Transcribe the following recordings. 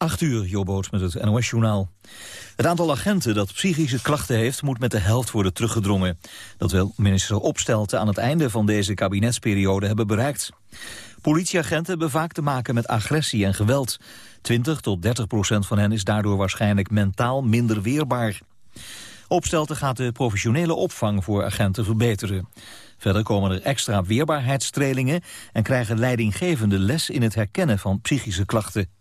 8 uur, Jobboot met het NOS-journaal. Het aantal agenten dat psychische klachten heeft... moet met de helft worden teruggedrongen. Dat wil minister Opstelten aan het einde van deze kabinetsperiode hebben bereikt. Politieagenten hebben vaak te maken met agressie en geweld. 20 tot 30 procent van hen is daardoor waarschijnlijk mentaal minder weerbaar. Opstelten gaat de professionele opvang voor agenten verbeteren. Verder komen er extra weerbaarheidstrainingen... en krijgen leidinggevende les in het herkennen van psychische klachten.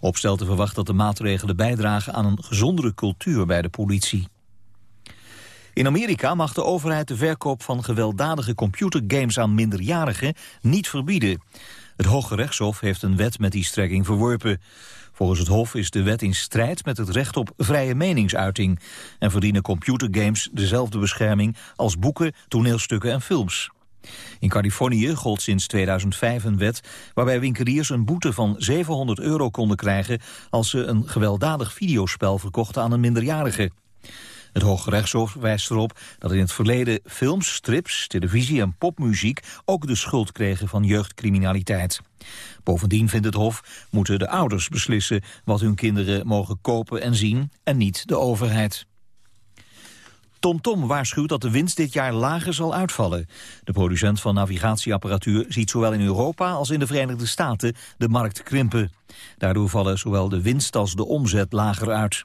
Opstelten verwacht dat de maatregelen bijdragen aan een gezondere cultuur bij de politie. In Amerika mag de overheid de verkoop van gewelddadige computergames aan minderjarigen niet verbieden. Het Hoge Rechtshof heeft een wet met die strekking verworpen. Volgens het Hof is de wet in strijd met het recht op vrije meningsuiting... en verdienen computergames dezelfde bescherming als boeken, toneelstukken en films. In Californië gold sinds 2005 een wet waarbij winkeliers een boete van 700 euro konden krijgen als ze een gewelddadig videospel verkochten aan een minderjarige. Het Hoge Rechtshof wijst erop dat in het verleden films, strips, televisie en popmuziek ook de schuld kregen van jeugdcriminaliteit. Bovendien vindt het Hof moeten de ouders beslissen wat hun kinderen mogen kopen en zien en niet de overheid. TomTom waarschuwt dat de winst dit jaar lager zal uitvallen. De producent van navigatieapparatuur ziet zowel in Europa als in de Verenigde Staten de markt krimpen. Daardoor vallen zowel de winst als de omzet lager uit.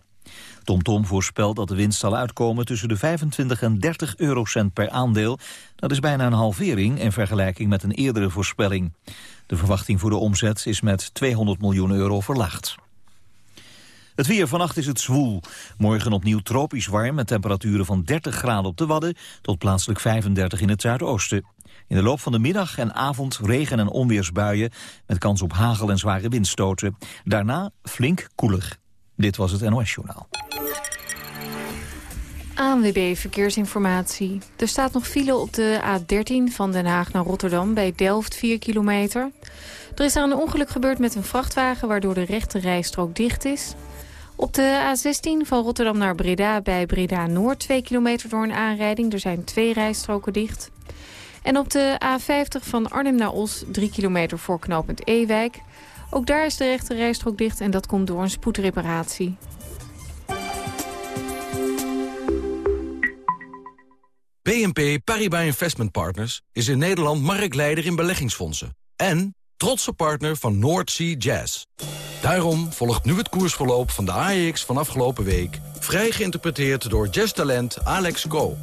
TomTom voorspelt dat de winst zal uitkomen tussen de 25 en 30 eurocent per aandeel. Dat is bijna een halvering in vergelijking met een eerdere voorspelling. De verwachting voor de omzet is met 200 miljoen euro verlaagd. Het weer vannacht is het zwoel. Morgen opnieuw tropisch warm met temperaturen van 30 graden op de Wadden... tot plaatselijk 35 in het zuidoosten. In de loop van de middag en avond regen- en onweersbuien... met kans op hagel en zware windstoten. Daarna flink koeler. Dit was het NOS Journaal. ANWB Verkeersinformatie. Er staat nog file op de A13 van Den Haag naar Rotterdam... bij Delft 4 kilometer. Er is daar een ongeluk gebeurd met een vrachtwagen... waardoor de rechte rijstrook dicht is. Op de A16 van Rotterdam naar Breda bij Breda Noord... 2 kilometer door een aanrijding. Er zijn twee rijstroken dicht. En op de A50 van Arnhem naar Os... 3 kilometer voor knooppunt Ewijk... Ook daar is de rechte rijstrook dicht en dat komt door een spoedreparatie. BNP Paribas Investment Partners is in Nederland marktleider in beleggingsfondsen. En trotse partner van North Sea Jazz. Daarom volgt nu het koersverloop van de AEX van afgelopen week... vrij geïnterpreteerd door jazztalent Alex Go.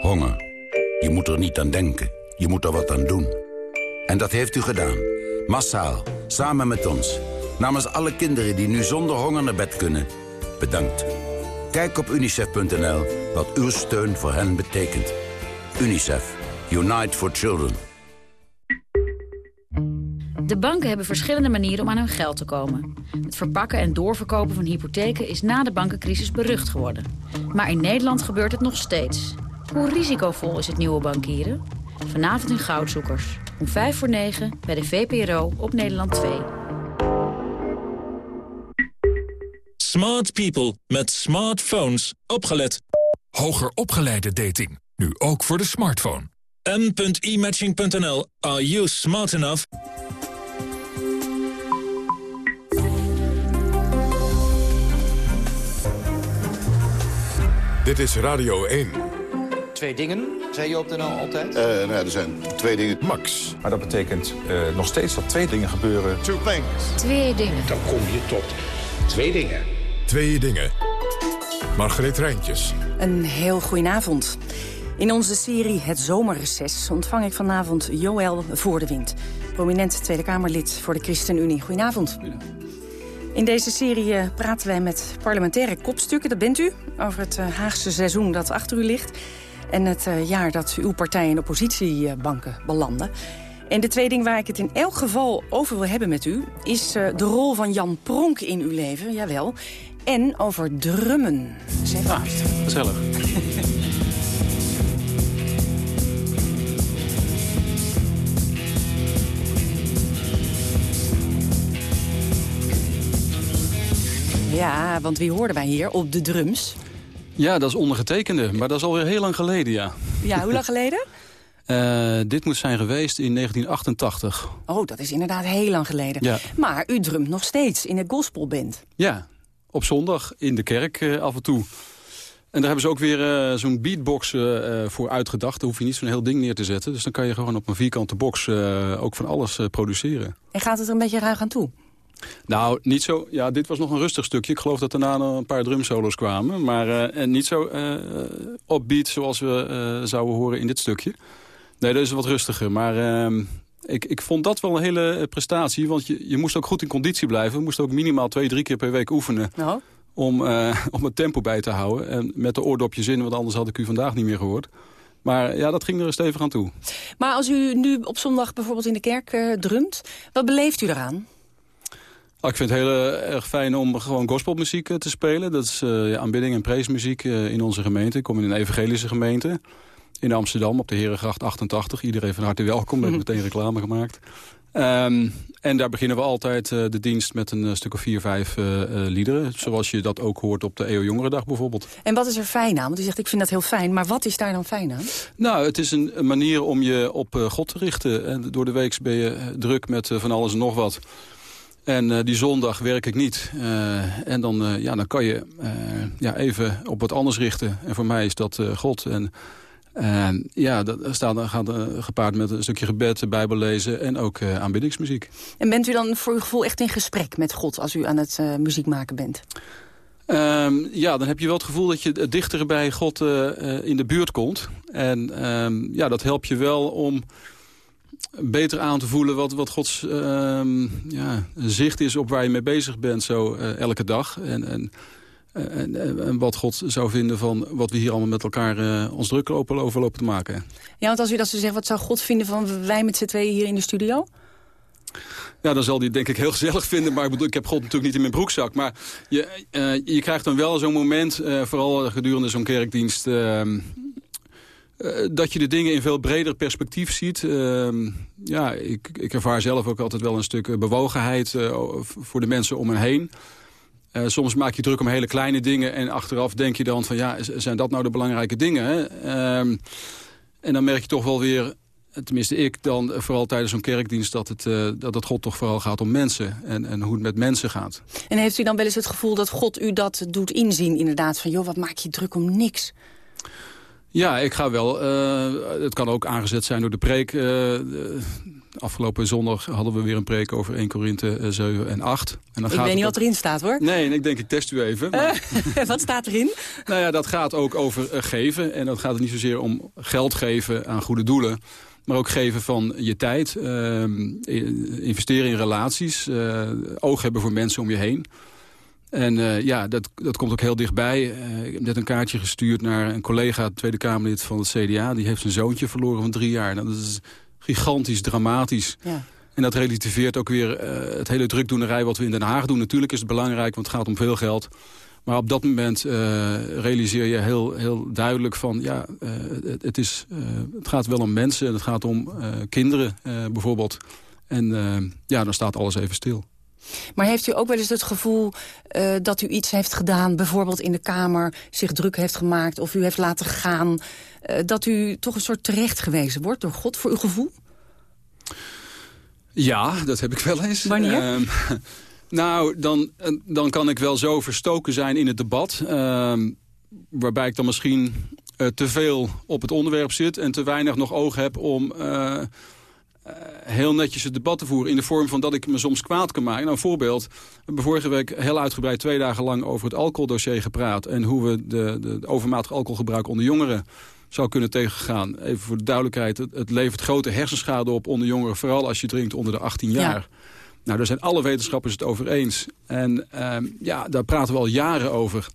Honger. Je moet er niet aan denken. Je moet er wat aan doen. En dat heeft u gedaan. Massaal. Samen met ons. Namens alle kinderen die nu zonder honger naar bed kunnen. Bedankt. Kijk op unicef.nl wat uw steun voor hen betekent. UNICEF. Unite for Children. De banken hebben verschillende manieren om aan hun geld te komen. Het verpakken en doorverkopen van hypotheken is na de bankencrisis berucht geworden. Maar in Nederland gebeurt het nog steeds. Hoe risicovol is het nieuwe bankieren? Vanavond in Goudzoekers. Om 5 voor 9 bij de VPRO op Nederland 2. Smart people met smartphones. Opgelet. Hoger opgeleide dating. Nu ook voor de smartphone. m.imatching.nl. Are you smart enough? Dit is Radio 1. Twee dingen, zei je op de NL altijd? Uh, nou, er zijn twee dingen. Max. Maar dat betekent uh, nog steeds dat twee dingen gebeuren. Two things. Twee dingen. Dan kom je tot twee dingen. Twee dingen. Margreet Rijntjes. Een heel goedenavond. In onze serie Het Zomerreces ontvang ik vanavond Joël Voor de Wind. Prominent Tweede Kamerlid voor de ChristenUnie. Goedenavond. In deze serie uh, praten wij met parlementaire kopstukken, dat bent u... over het uh, Haagse seizoen dat achter u ligt... en het uh, jaar dat uw partij in oppositiebanken belanden. En de twee dingen waar ik het in elk geval over wil hebben met u... is de rol van Jan Pronk in uw leven, jawel... en over drummen. Zeg ah, gezellig. Ja, want wie hoorden wij hier op de drums? Ja, dat is ondergetekende, maar dat is alweer heel lang geleden, ja. Ja, hoe lang geleden? Uh, dit moet zijn geweest in 1988. Oh, dat is inderdaad heel lang geleden. Ja. Maar u drumt nog steeds in het gospelband. Ja, op zondag in de kerk uh, af en toe. En daar hebben ze ook weer uh, zo'n beatbox voor uitgedacht. Daar hoef je niet zo'n heel ding neer te zetten. Dus dan kan je gewoon op een vierkante box ook van alles produceren. En gaat het er een beetje ruig aan toe? Nou, niet zo. Ja, dit was nog een rustig stukje. Ik geloof dat daarna nog een paar drumsolos kwamen. Maar uh, niet zo uh, opbeat zoals we zouden horen in dit stukje. Nee, dat is wat rustiger. Maar ehm, ik, ik vond dat wel een hele prestatie. Want je, je moest ook goed in conditie blijven. We moesten ook minimaal twee, drie keer per week oefenen. Oh. Om, om het tempo bij te houden. En met de oordopjes in, want anders had ik u vandaag niet meer gehoord. Maar ja, dat ging er stevig aan toe. Maar als u nu op zondag bijvoorbeeld in de kerk drumt, wat beleeft u eraan? Oh, ik vind het heel erg fijn om gewoon gospelmuziek te spelen. Dat is uh, ja, aanbidding en preesmuziek uh, in onze gemeente. Ik kom in een evangelische gemeente in Amsterdam op de Herengracht 88. Iedereen van harte welkom, we hebben meteen reclame gemaakt. Um, en daar beginnen we altijd uh, de dienst met een stuk of vier, vijf liederen. Zoals je dat ook hoort op de EO Jongerendag bijvoorbeeld. En wat is er fijn aan? Want u zegt, ik vind dat heel fijn. Maar wat is daar dan fijn aan? Nou, het is een, een manier om je op God te richten. En door de week ben je druk met van alles en nog wat. En uh, die zondag werk ik niet. Uh, en dan, uh, ja, dan kan je ja, even op wat anders richten. En voor mij is dat God. En ja, dat staat, gaat gepaard met een stukje gebed, bijbel lezen en ook aanbiddingsmuziek. En bent u dan voor uw gevoel echt in gesprek met God als u aan het muziek maken bent? Um, ja, dan heb je wel het gevoel dat je dichter bij God in de buurt komt. En um, ja, dat helpt je wel om beter aan te voelen wat, wat Gods uh, ja, zicht is op waar je mee bezig bent zo elke dag. En, en, en, en, wat God zou vinden van wat we hier allemaal met elkaar uh, ons druk lopen, over lopen te maken. Ja, want als u dat zo zegt, wat zou God vinden van wij met z'n tweeën hier in de studio? Ja, dan zal hij denk ik heel gezellig vinden. Maar ik bedoel, ik heb God natuurlijk niet in mijn broekzak. Maar je, uh, je krijgt dan wel zo'n moment, uh, vooral gedurende zo'n kerkdienst... Dat je de dingen in veel breder perspectief ziet. Ja, ik, ik ervaar zelf ook altijd wel een stuk bewogenheid voor de mensen om me heen. Soms maak je druk om hele kleine dingen en achteraf denk je dan van ja, zijn dat nou de belangrijke dingen? Hè? Ehm, en dan merk je toch wel weer, tenminste ik dan vooral tijdens zo'n kerkdienst... Dat het, dat het God toch vooral gaat om mensen en, en hoe het met mensen gaat. En heeft u dan wel eens het gevoel dat God u dat doet inzien inderdaad? Van joh, wat maak je druk om niks? Ja, ik ga wel. Uh, het kan ook aangezet zijn door de preek. Afgelopen zondag hadden we weer een preek over 1 Korinthe 7 en 8. En dan ik gaat weet niet wat erin staat hoor. Nee, en ik denk ik test u even. Maar... Uh, wat staat erin? nou ja, dat gaat ook over geven. En dat gaat niet zozeer om geld geven aan goede doelen. Maar ook geven van je tijd. investeren in relaties. oog hebben voor mensen om je heen. En uh, ja, dat, dat komt ook heel dichtbij. Uh, ik heb net een kaartje gestuurd naar een collega, Tweede Kamerlid van het CDA. Die heeft zijn zoontje verloren van drie jaar. Nou, dat is gigantisch dramatisch. Ja. En dat relativeert ook weer uh, het hele drukdoenerij wat we in Den Haag doen. Natuurlijk is het belangrijk, want het gaat om veel geld. Maar op dat moment realiseer je heel, heel duidelijk van... ja, het, het, is, het gaat wel om mensen en het gaat om kinderen bijvoorbeeld. En ja, dan staat alles even stil. Maar heeft u ook wel eens het gevoel uh, dat u iets heeft gedaan... bijvoorbeeld in de Kamer, zich druk heeft gemaakt... of u heeft laten gaan... Uh, dat u toch een soort terecht gewezen wordt door God, voor uw gevoel? Ja, dat heb ik wel eens. Wanneer? Uh, nou, dan, dan kan ik wel zo verstoken zijn in het debat... Ehm, waarbij ik dan misschien eh, te veel op het onderwerp zit... en te weinig nog oog heb om heel netjes het debat te voeren... in de vorm van dat ik me soms kwaad kan maken. Nou, een voorbeeld. We hebben vorige week heel uitgebreid twee dagen lang... over het alcoholdossier gepraat... en hoe we de, de, overmatig alcoholgebruik onder jongeren zou kunnen tegengaan. Even voor de duidelijkheid, het, het, levert grote hersenschade op onder jongeren... vooral als je drinkt onder de 18 jaar. Ja. Nou, daar zijn alle wetenschappers het over eens. En uh, ja, daar praten we al jaren over...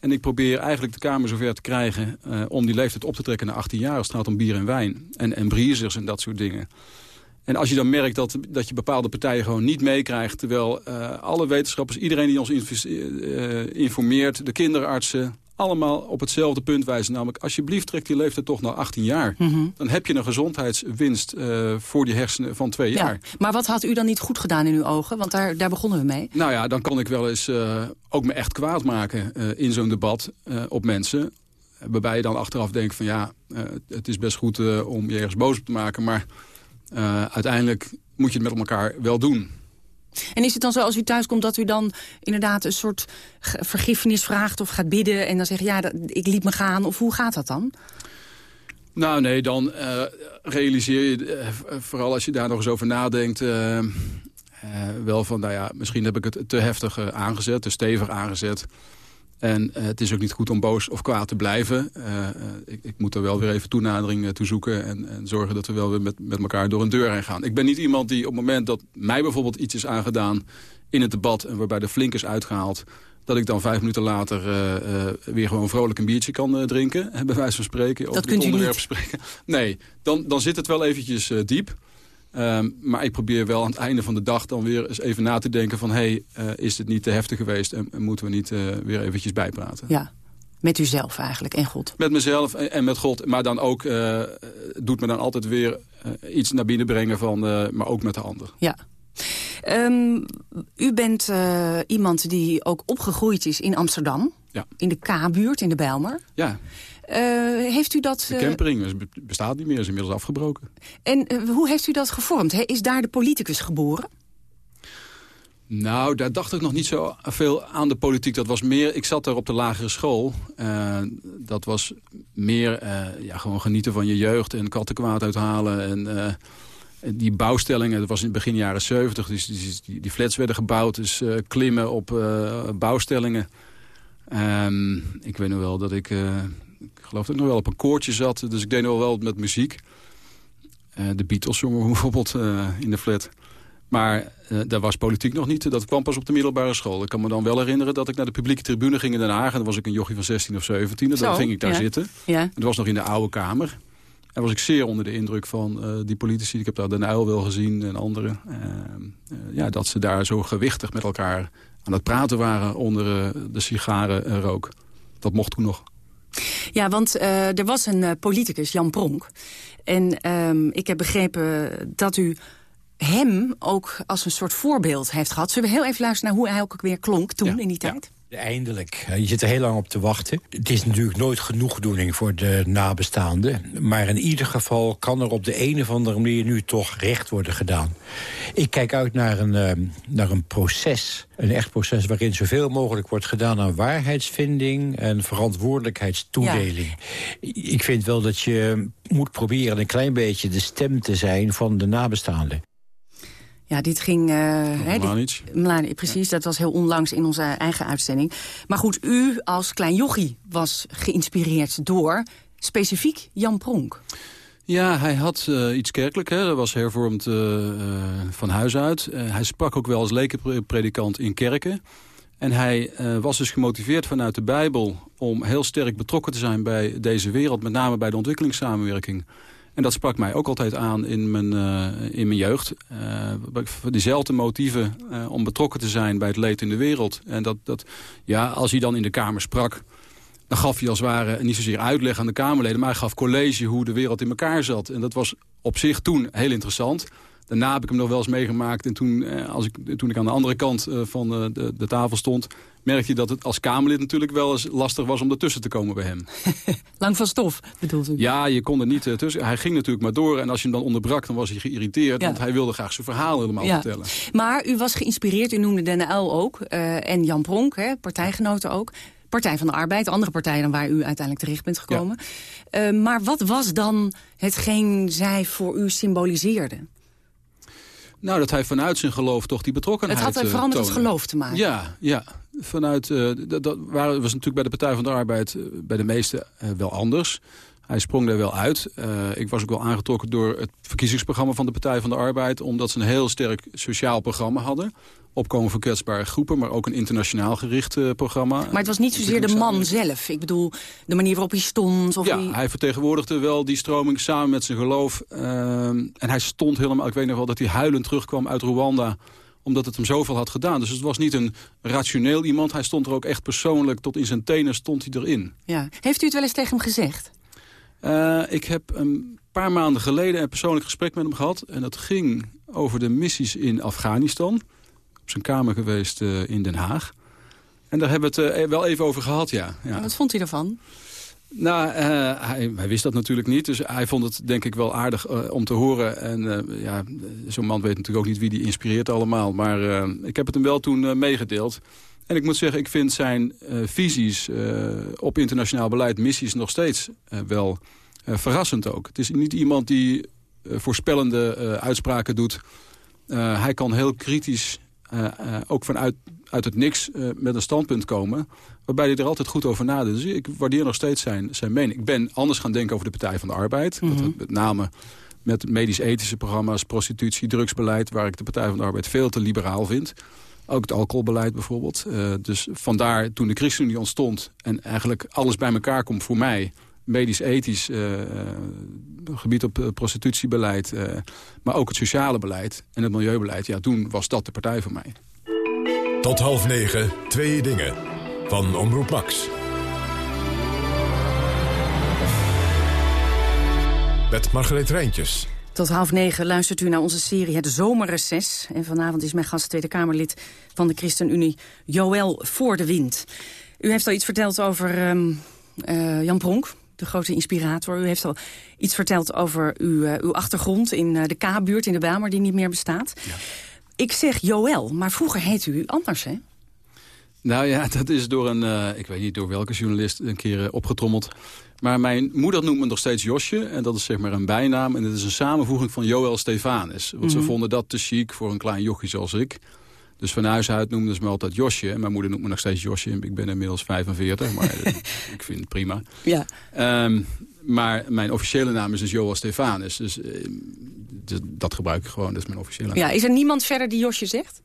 En ik probeer eigenlijk de Kamer zover te krijgen... Uh, om die leeftijd op te trekken naar 18 jaar als het gaat om bier en wijn. En, en briezers en dat soort dingen. En als je dan merkt dat, dat je bepaalde partijen gewoon niet meekrijgt... terwijl uh, alle wetenschappers, iedereen die ons uh, informeert... de kinderartsen, allemaal op hetzelfde punt wijzen. Namelijk, alsjeblieft trek die leeftijd toch naar 18 jaar. Mhm. Dan heb je een gezondheidswinst eh, voor die hersenen van twee jaar. Ja. Maar wat had u dan niet goed gedaan in uw ogen? Want daar, daar begonnen we mee. Nou ja, dan kan ik wel eens eh, ook me echt kwaad maken eh, in zo'n debat eh, op mensen. Waarbij je dan achteraf denkt van ja, eh, het is best goed eh, om je ergens boos op te maken. Maar eh, uiteindelijk moet je het met elkaar wel doen. En is het dan zo als u thuis komt dat u dan inderdaad een soort vergiffenis vraagt of gaat bidden en dan zegt ja, dat, ik liet me gaan of hoe gaat dat dan? Nou nee, dan eh, realiseer je, eh, vooral als je daar nog eens over nadenkt... wel van, nou ja, misschien heb ik het te heftig aangezet, te stevig aangezet. En eh, het is ook niet goed om boos of kwaad te blijven. Eh, eh, ik, ik moet er wel weer even toenadering toe zoeken... En, en zorgen dat we wel weer met, met elkaar door een deur heen gaan. Ik ben niet iemand die op het moment dat mij bijvoorbeeld iets is aangedaan... in het debat en waarbij de flink is uitgehaald dat ik dan vijf minuten later weer gewoon vrolijk een biertje kan drinken. Bij wijze van spreken. over dit kunt u onderwerp niet. spreken. Nee, dan, dan zit het wel eventjes diep. Ehm, maar ik probeer wel aan het einde van de dag dan weer eens even na te denken van... hé, hey, eh, is dit niet te heftig geweest en, en moeten we niet eh, weer eventjes bijpraten? Ja, met uzelf eigenlijk en God. Met mezelf en, met God, maar dan ook eh, doet me dan altijd weer iets naar binnen brengen van... maar ook met de ander. Ja. Ehm, u bent iemand die ook opgegroeid is in Amsterdam. Ja. In de K-buurt, in de Bijlmer. Ja, heeft u dat... de eh, campering bestaat niet meer, is inmiddels afgebroken. en eh, hoe heeft u dat gevormd? Hè? Is daar de politicus geboren? Nou, daar dacht ik nog niet zo veel aan de politiek. Dat was meer, ik zat daar op de lagere school. Eh, dat was meer eh, ja, gewoon genieten van je jeugd en kattenkwaad uithalen. En eh, die bouwstellingen, dat was in het begin jaren 70. Dus die, die, die flats werden gebouwd, dus eh, klimmen op eh, bouwstellingen. Ehm, ik weet nog wel dat ik, eh, ik geloof dat ik nog wel op een koortje zat. Dus ik deed nog wel wat met muziek. Eh, de Beatles zongen bijvoorbeeld eh, in de flat. Maar eh, daar was politiek nog niet. Dat kwam pas op de middelbare school. Ik kan me dan wel herinneren dat ik naar de publieke tribune ging in Den Haag. En dan was ik een jochie van 16 of 17. En dan ging ik daar ja. zitten. Ja. Het was nog in de oude kamer. En was ik zeer onder de indruk van die politici. Ik heb daar Den Uyl wel gezien en anderen. Eh, eh, ja, dat ze daar zo gewichtig met elkaar aan het praten waren onder de sigarenrook. Dat mocht toen nog. Ja, want eh, er was een eh, politicus, Jan Pronk. En ehm, ik heb begrepen dat u hem ook als een soort voorbeeld heeft gehad. Zullen we heel even luisteren naar hoe hij ook weer klonk toen in die tijd? Eindelijk. Je zit er heel lang op te wachten. Het is natuurlijk nooit genoegdoening voor de nabestaanden. Maar in ieder geval kan er op de een of andere manier nu toch recht worden gedaan. Ik kijk uit naar een, eh, naar een proces. Een echt proces waarin zoveel mogelijk wordt gedaan aan waarheidsvinding... en verantwoordelijkheidstoedeling. Ik vind wel dat je moet proberen een klein beetje de stem te zijn van de nabestaanden. Ja, dit ging... hè, dit- Mlanic. Mlanic, precies, dat was heel onlangs in onze eigen uitzending. Maar goed, u als klein jochie was geïnspireerd door specifiek Jan Pronk. Ja, hij had eh, iets kerkelijk. Hè. Dat was hervormd eh, van huis uit. Hij sprak ook wel als lekenpredikant in kerken. En hij was dus gemotiveerd vanuit de Bijbel... om heel sterk betrokken te zijn bij deze wereld. Met name bij de ontwikkelingssamenwerking. En dat sprak mij ook altijd aan in mijn, eh, in mijn jeugd. Eh, diezelfde motieven eh, om betrokken te zijn bij het leed in de wereld. En dat, dat, ja, als hij dan in de Kamer sprak... dan gaf hij als het ware niet zozeer uitleg aan de Kamerleden... maar hij gaf college hoe de wereld in elkaar zat. En dat was op zich toen heel interessant. Daarna heb ik hem nog wel eens meegemaakt. En toen, eh, als ik, toen ik aan de andere kant eh, van de, de tafel stond... merkte je dat het als Kamerlid natuurlijk wel eens lastig was... om ertussen te komen bij hem. Lang van stof, bedoelt u? Ja, je kon er niet eh, tussen. Hij ging natuurlijk maar door. En als je hem dan onderbrak, dan was hij geïrriteerd. Ja. Want hij wilde graag zijn verhaal helemaal Ja. vertellen. Maar u was geïnspireerd, u noemde Den Uyl ook. en Jan Pronk, hè, partijgenoten ook. Partij van de Arbeid, andere partijen dan waar u uiteindelijk terecht bent gekomen. Maar wat was dan hetgeen zij voor u symboliseerden? Nou, dat hij vanuit zijn geloof toch die betrokkenheid Het had eh, vooral met het geloof te maken. Ja, ja. Vanuit, eh, dat, dat waren, was natuurlijk bij de Partij van de Arbeid eh, bij de meesten eh, wel anders. Hij sprong er wel uit. Eh, ik was ook wel aangetrokken door het verkiezingsprogramma van de Partij van de Arbeid. Omdat ze een heel sterk sociaal programma hadden. Opkomen van kwetsbare groepen, maar ook een internationaal gericht eh, programma. Maar het was niet zozeer de man zelf. Ik bedoel, de manier waarop hij stond. Of Ja, hij... hij vertegenwoordigde wel die stroming samen met zijn geloof. Ehm, en hij stond helemaal, ik weet nog wel dat hij huilend terugkwam uit Rwanda omdat het hem zoveel had gedaan. Dus het was niet een rationeel iemand. Hij stond er ook echt persoonlijk, tot in zijn tenen stond hij erin. Ja. Heeft u het wel eens tegen hem gezegd? Uh, ik heb een paar maanden geleden een persoonlijk gesprek met hem gehad. En dat ging over de missies in Afghanistan. Op zijn kamer geweest uh, in Den Haag. En daar hebben we het uh, wel even over gehad, ja. ja. En wat vond hij ervan? Nou, uh, hij, hij, wist dat natuurlijk niet. Dus hij vond het denk ik wel aardig uh, om te horen. En uh, ja, zo'n man weet natuurlijk ook niet wie die inspireert allemaal. Maar ik heb het hem wel toen meegedeeld. En ik moet zeggen, ik vind zijn visies op internationaal beleid, missies nog steeds wel verrassend ook. Het is niet iemand die voorspellende uitspraken doet. hij kan heel kritisch, ook vanuit uit het niks met een standpunt komen waarbij hij er altijd goed over nadenkt. Dus ik waardeer nog steeds zijn, zijn mening. Ik ben anders gaan denken over de Partij van de Arbeid. Mm -hmm. Met name met medisch-ethische programma's, prostitutie, drugsbeleid... waar ik de Partij van de Arbeid veel te liberaal vind. Ook het alcoholbeleid bijvoorbeeld. Uh, dus vandaar toen de ChristenUnie ontstond... en eigenlijk alles bij elkaar komt voor mij... medisch-ethisch uh, gebied op uh, prostitutiebeleid... maar ook het sociale beleid en het milieubeleid... ja, toen was dat de partij voor mij. Tot half negen, twee dingen van Omroep Max. Met Margreet Rijntjes. Tot half negen luistert u naar onze serie Het Zomerreces. En vanavond is mijn gast Tweede Kamerlid van de ChristenUnie, Joël Voor de Wind. U heeft al iets verteld over um, uh, Jan Pronk, de grote inspirator. U heeft al iets verteld over uw, uh, uw achtergrond in uh, de K-buurt in de Bijlmer, die niet meer bestaat. Ja. Ik zeg Joël, maar vroeger heette u anders, hè? Nou ja, dat is door een, uh, ik weet niet door welke journalist, een keer uh, opgetrommeld. Maar mijn moeder noemt me nog steeds Josje. En dat is zeg maar een bijnaam. En dat is een samenvoeging van Joël Stefanus. Want mm -hmm. ze vonden dat te chic voor een klein jochie zoals ik. Dus van huis uit noemden ze me altijd Josje. Mijn moeder noemt me nog steeds Josje. Ik ben inmiddels 45, maar ik vind het prima. Ja. Um, maar mijn officiële naam is dus Stefanus. Dus, uh, dat gebruik ik gewoon, dat is mijn officiële naam. Ja, is er niemand verder die Josje zegt?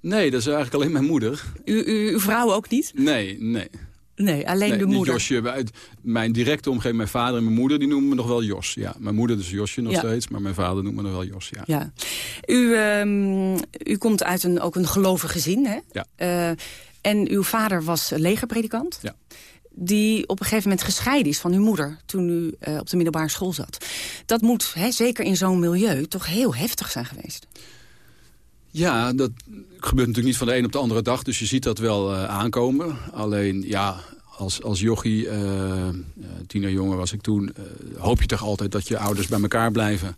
Nee, dat is eigenlijk alleen mijn moeder. U, u, uw vrouw ook niet? Nee, nee. Nee, alleen nee, de moeder? Josje. Uit mijn directe omgeving, mijn vader en mijn moeder, die noemen me nog wel Jos. Ja, mijn moeder dus Josje nog ja. steeds, maar mijn vader noemt me nog wel Jos. Ja. ja. U, um, u komt uit een, ook een gelovig gezin, hè? Ja. Uh, en uw vader was legerpredikant? Ja. Die op een gegeven moment gescheiden is van uw moeder toen u uh, op de middelbare school zat. Dat moet, hè, zeker in zo'n milieu, toch heel heftig zijn geweest? Ja, dat gebeurt natuurlijk niet van de een op de andere dag. Dus je ziet dat wel uh, aankomen. Alleen, ja, als, als jochie, uh, tienerjongen was ik toen... Uh, hoop je toch altijd dat je ouders bij elkaar blijven.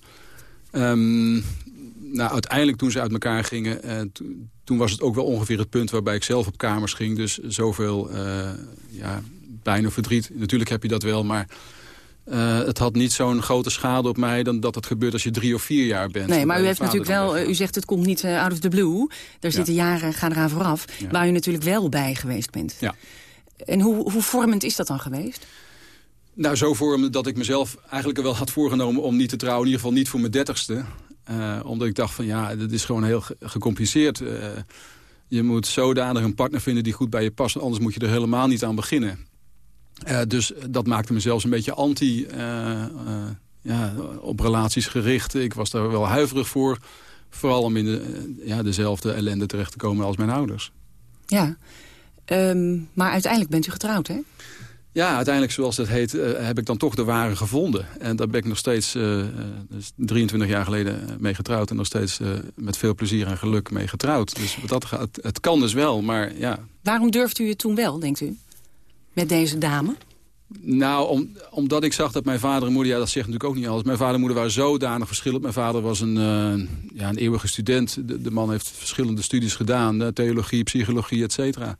Um, nou, uiteindelijk toen ze uit elkaar gingen... toen was het ook wel ongeveer het punt waarbij ik zelf op kamers ging. Dus zoveel ja, pijn of verdriet. Natuurlijk heb je dat wel, maar... Uh, het had niet zo'n grote schade op mij dan dat het gebeurt als je drie of vier jaar bent. Nee, maar u heeft natuurlijk wel, u zegt het komt niet uh, out of the blue. Er zitten ja. jaren, gaan eraan vooraf, ja. waar u natuurlijk wel bij geweest bent. Ja. En hoe, hoe vormend is dat dan geweest? Nou, zo vormend dat ik mezelf eigenlijk wel had voorgenomen om niet te trouwen. In ieder geval niet voor mijn dertigste. Uh, omdat ik dacht van ja, dat is gewoon heel gecompliceerd. je moet zodanig een partner vinden die goed bij je past. Anders moet je er helemaal niet aan beginnen. Uh, dus dat maakte me zelfs een beetje anti ja, op relaties gericht. Ik was daar wel huiverig voor. Vooral om in de, ja, dezelfde ellende terecht te komen als mijn ouders. Ja, um, maar uiteindelijk bent u getrouwd, hè? Ja, uiteindelijk, zoals het heet, heb ik dan toch de ware gevonden. En daar ben ik nog steeds, dus 23 jaar geleden mee getrouwd... en nog steeds met veel plezier en geluk mee getrouwd. Dus wat dat gaat, het kan dus wel, maar ja. Waarom durft u het toen wel, denkt u? met deze dame? Nou, om, omdat ik zag dat mijn vader en moeder... ja, dat zegt natuurlijk ook niet alles. Mijn vader en moeder waren zodanig verschillend. Mijn vader was een, uh, ja, een eeuwige student. De, de, man heeft verschillende studies gedaan. Theologie, psychologie, et cetera.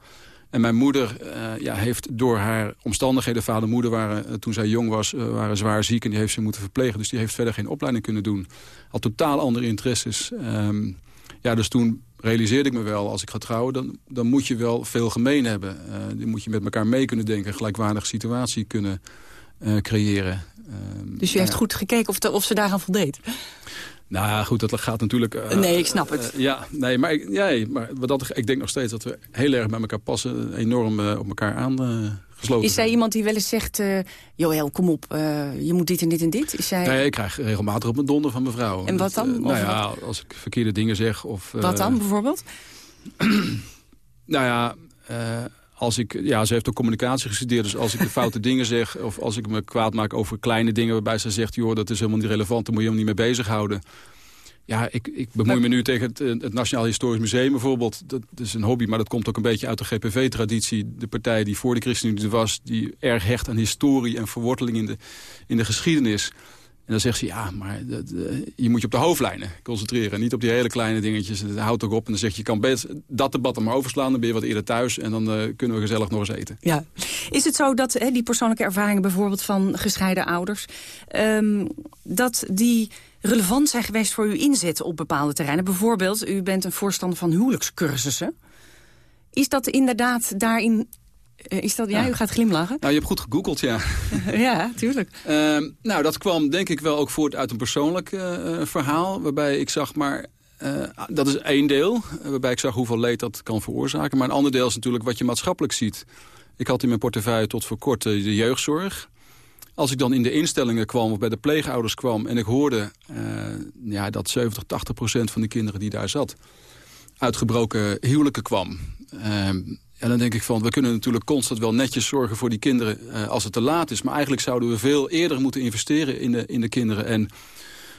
En mijn moeder uh, ja, heeft door haar omstandigheden... vader en moeder waren, uh, toen zij jong was, waren zwaar ziek... en die heeft ze moeten verplegen. Dus die heeft verder geen opleiding kunnen doen. Had totaal andere interesses. Um, ja, dus toen realiseerde ik me wel, als ik ga trouwen... dan, dan moet je wel veel gemeen hebben. Uh, dan moet je met elkaar mee kunnen denken... een gelijkwaardige situatie kunnen creëren. Uh, dus je heeft goed gekeken of, of ze daaraan voldeed? Nou ja, goed, dat gaat natuurlijk... Uh, nee, ik snap het. Uh, ja, nee, maar, ik, ja, maar dat, ik denk nog steeds dat we heel erg bij elkaar passen. Enorm uh, op elkaar gesloten Is zij zijn. iemand die wel eens zegt... Joël, kom op, je moet dit en dit en dit? Is zij... Nee, ik krijg regelmatig op mijn donder van mevrouw. En wat dan? Nou ja, als ik verkeerde dingen zeg. Of, wat dan, bijvoorbeeld? nou ja, als ik, ja, ze heeft ook communicatie gestudeerd. Dus als ik de foute dingen zeg... of als ik me kwaad maak over kleine dingen... waarbij ze zegt, joh, dat is helemaal niet relevant... dan moet je hem niet mee bezighouden. Ja, ik, ik bemoei me nu tegen het, het, Nationaal Historisch Museum bijvoorbeeld. Dat is een hobby, maar dat komt ook een beetje uit de GPV-traditie. De partij die voor de ChristenUnie was... die erg hecht aan historie en verworteling in de, in de geschiedenis... En dan zegt ze, ja, maar dat, uh, je moet je op de hoofdlijnen concentreren. Niet op die hele kleine dingetjes. Dat houdt ook op. En dan zeg je, kan best dat debat er maar overslaan. Dan ben je wat eerder thuis. En dan uh, kunnen we gezellig nog eens eten. Ja. Is het zo dat hè, die persoonlijke ervaringen bijvoorbeeld van gescheiden ouders... Um, dat die relevant zijn geweest voor uw inzet op bepaalde terreinen? Bijvoorbeeld, u bent een voorstander van huwelijkscursussen. Is dat inderdaad daarin is dat, ja, ja, u gaat glimlachen? Nou, je hebt goed gegoogeld, ja. ja, tuurlijk. Uh, nou, dat kwam denk ik wel ook voort uit een persoonlijk uh, verhaal... waarbij ik zag, maar uh, dat is één deel... waarbij ik zag hoeveel leed dat kan veroorzaken. Maar een ander deel is natuurlijk wat je maatschappelijk ziet. Ik had in mijn portefeuille tot voor kort de jeugdzorg. Als ik dan in de instellingen kwam of bij de pleegouders kwam... en ik hoorde ja, dat 70, 80 procent van de kinderen die daar zat... uitgebroken huwelijken kwam... Ehm, en dan denk ik van, we kunnen natuurlijk constant wel netjes zorgen voor die kinderen uh, als het te laat is. Maar eigenlijk zouden we veel eerder moeten investeren in de, in de kinderen. En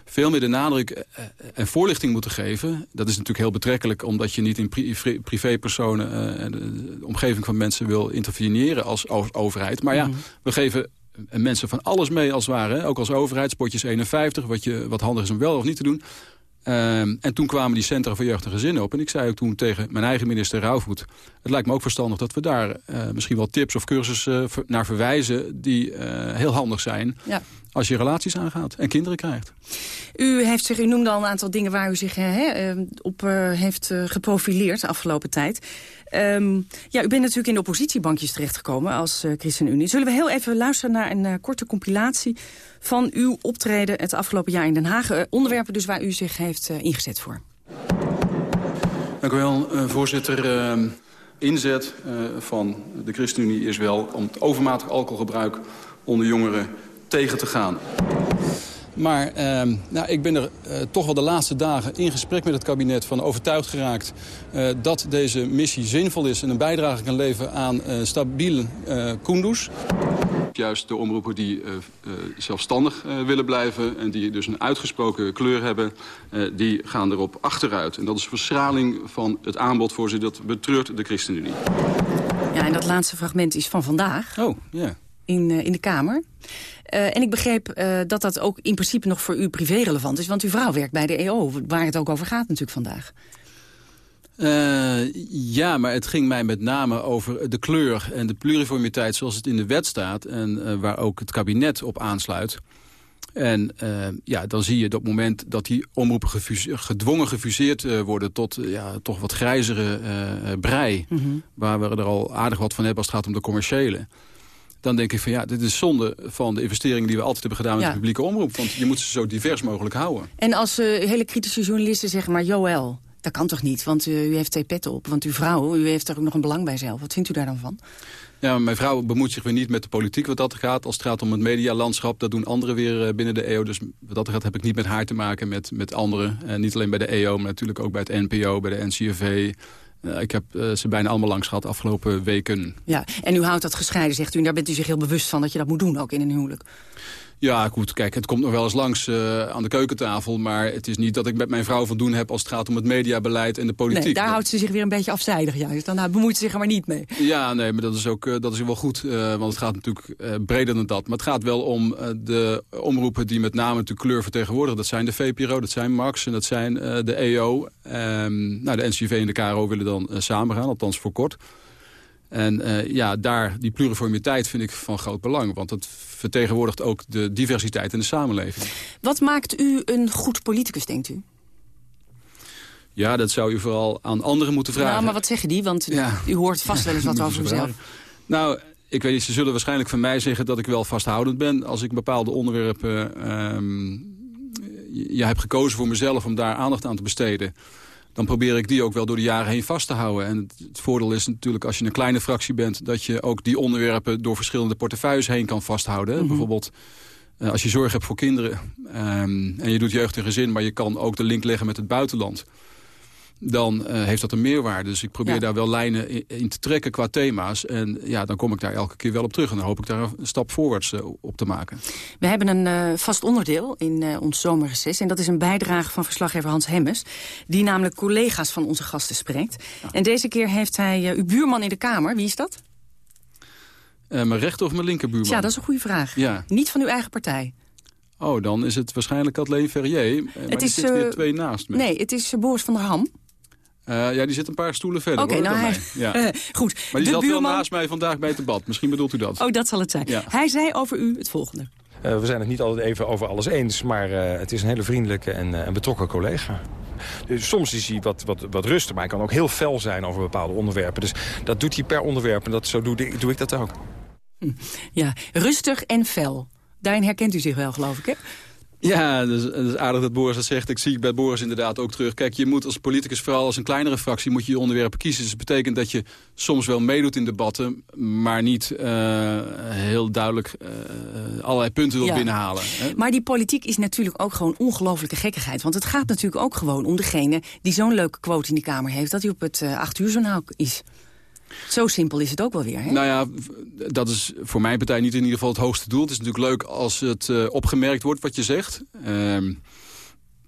veel meer de nadruk uh, en voorlichting moeten geven. Dat is natuurlijk heel betrekkelijk, omdat je niet in pri privépersonen uh, en de, omgeving van mensen wil interveneren als overheid. Maar ja, mm -hmm. we geven mensen van alles mee als het ware. Ook als overheid, spotjes 51, wat, je, wat handig is om wel of niet te doen. Um, en toen kwamen die centra voor jeugd en gezinnen op. En ik zei ook toen tegen mijn eigen minister Rauwvoet... het lijkt me ook verstandig dat we daar uh, misschien wel tips of cursussen uh, naar verwijzen... die uh, heel handig zijn ja. als je relaties aangaat en kinderen krijgt. U, heeft zich, u noemde al een aantal dingen waar u zich he, op heeft geprofileerd de afgelopen tijd. Um, ja, u bent natuurlijk in de oppositiebankjes terechtgekomen als ChristenUnie. Zullen we heel even luisteren naar een korte compilatie van uw optreden het afgelopen jaar in Den Haag. Uh, onderwerpen dus waar u zich heeft ingezet voor. Dank u wel, voorzitter. inzet van de ChristenUnie is wel om het overmatig alcoholgebruik onder jongeren tegen te gaan. Maar eh, nou, ik ben er eh, toch wel de laatste dagen in gesprek met het kabinet van overtuigd geraakt... Uh, dat deze missie zinvol is en een bijdrage kan leveren aan stabiel Kunduz. Juist de omroepen die zelfstandig willen blijven en die dus een uitgesproken kleur hebben... die gaan erop achteruit. En dat is verschraling van het aanbod, voorzitter. Dat betreurt de ChristenUnie. Ja, en dat laatste fragment is van vandaag. Oh, ja. Yeah. In, in de Kamer. Uh, en ik begreep uh, dat dat ook in principe nog voor u privé relevant is. Want uw vrouw werkt bij de EO, waar het ook over gaat natuurlijk vandaag. Uh, ja, maar het ging mij met name over de kleur en de pluriformiteit zoals het in de wet staat. En waar ook het kabinet op aansluit. En ja, dan zie je op het moment dat die omroepen gefuse gedwongen gefuseerd worden tot ja, toch wat grijzere brei. Mm -hmm. Waar we er al aardig wat van hebben als het gaat om de commerciële dan denk ik van ja, dit is zonde van de investeringen die we altijd hebben gedaan met ja. de publieke omroep. Want je moet ze zo divers mogelijk houden. En als uh, hele kritische journalisten zeggen, maar Joël, dat kan toch niet? Want uh, u heeft twee petten op. Want uw vrouw, u heeft er ook nog een belang bij zelf. Wat vindt u daar dan van? Ja, mijn vrouw bemoeit zich weer niet met de politiek wat dat gaat. Als het gaat om het medialandschap, dat doen anderen weer uh, binnen de EO. Dus wat dat gaat heb ik niet met haar te maken, met, met anderen. Uh, niet alleen bij de EO, maar natuurlijk ook bij het NPO, bij de NCRV... Uh, ik heb uh, ze bijna allemaal langs gehad afgelopen weken. Ja, en u houdt dat gescheiden, zegt u. En daar bent u zich heel bewust van dat je dat moet doen, ook in een huwelijk. Ja, goed, kijk, het komt nog wel eens langs uh, aan de keukentafel... maar het is niet dat ik met mijn vrouw van doen heb... als het gaat om het mediabeleid en de politiek. Nee, daar houdt ze zich weer een beetje afzijdig juist. Dan nou, bemoeit ze zich er maar niet mee. Ja, nee, maar dat is ook uh, dat is wel goed. Uh, want het gaat natuurlijk breder dan dat. Maar het gaat wel om de omroepen die met name de kleur vertegenwoordigen. Dat zijn de VPRO, dat zijn Max en dat zijn de EO. Um, nou, de NCV en de KRO willen dan samen gaan, althans voor kort. En uh, ja, daar, die pluriformiteit vind ik van groot belang. Want het vertegenwoordigt ook de diversiteit in de samenleving. Wat maakt u een goed politicus, denkt u? Ja, dat zou u vooral aan anderen moeten vragen. Nou, maar wat zeggen die? Want ja. u hoort vast wel eens wat over uzelf. Nou, ik weet niet, ze zullen waarschijnlijk van mij zeggen dat ik wel vasthoudend ben. Als ik bepaalde onderwerpen... Um, je hebt gekozen voor mezelf om daar aandacht aan te besteden dan probeer ik die ook wel door de jaren heen vast te houden. En het, het, voordeel is natuurlijk als je een kleine fractie bent... dat je ook die onderwerpen door verschillende portefeuilles heen kan vasthouden. Mm -hmm. Bijvoorbeeld uh, als je zorg hebt voor kinderen um, en je doet jeugd en gezin... maar je kan ook de link leggen met het buitenland dan uh, heeft dat een meerwaarde. Dus ik probeer ja. daar wel lijnen in, in, te trekken qua thema's. En ja, dan kom ik daar elke keer wel op terug. En dan hoop ik daar een stap voorwaarts uh, op te maken. We hebben een uh, vast onderdeel in ons zomerreces. En dat is een bijdrage van verslaggever Hans Hemmes. Die namelijk collega's van onze gasten spreekt. Ja. En deze keer heeft hij uw buurman in de Kamer. Wie is dat? mijn rechter of mijn linkerbuurman? Ja, dat is een goede vraag. Ja. Niet van uw eigen partij. Oh, dan is het waarschijnlijk Kathleen Ferrier. Maar het is, weer twee naast me. Nee, het is Boris van der Ham. Uh, ja, die zit een paar stoelen verder. Oké, nou hij... Ja. Uh, goed. Maar die de zat buurman... wel naast mij vandaag bij het debat. Misschien bedoelt u dat. Oh, dat zal het zijn. Ja. Hij zei over u het volgende. Uh, we zijn het niet altijd even over alles eens, maar het is een hele vriendelijke en, en betrokken collega. Dus soms is hij wat, wat, wat rustig, maar hij kan ook heel fel zijn over bepaalde onderwerpen. Dus dat doet hij per onderwerp en dat, zo doe, doe ik dat ook. Hm. Ja, rustig en fel. Daarin herkent u zich wel, geloof ik, hè? Ja, dat is, is, aardig dat Boris dat zegt. Ik zie bij Boris inderdaad ook terug. Kijk, je moet als politicus, vooral als een kleinere fractie... moet je je onderwerpen kiezen. Dus dat betekent dat je soms wel meedoet in debatten... maar niet uh, heel duidelijk uh, allerlei punten wil ja. binnenhalen. Hè? Maar die politiek is natuurlijk ook gewoon ongelofelijke gekkigheid. Want het gaat natuurlijk ook gewoon om degene... die zo'n leuke quote in de Kamer heeft... dat hij op het uh, acht uur journaal is. Zo simpel is het ook wel weer, hè? Nou ja, dat is voor mijn partij niet in ieder geval het hoogste doel. Het is natuurlijk leuk als het uh, opgemerkt wordt wat je zegt. Um,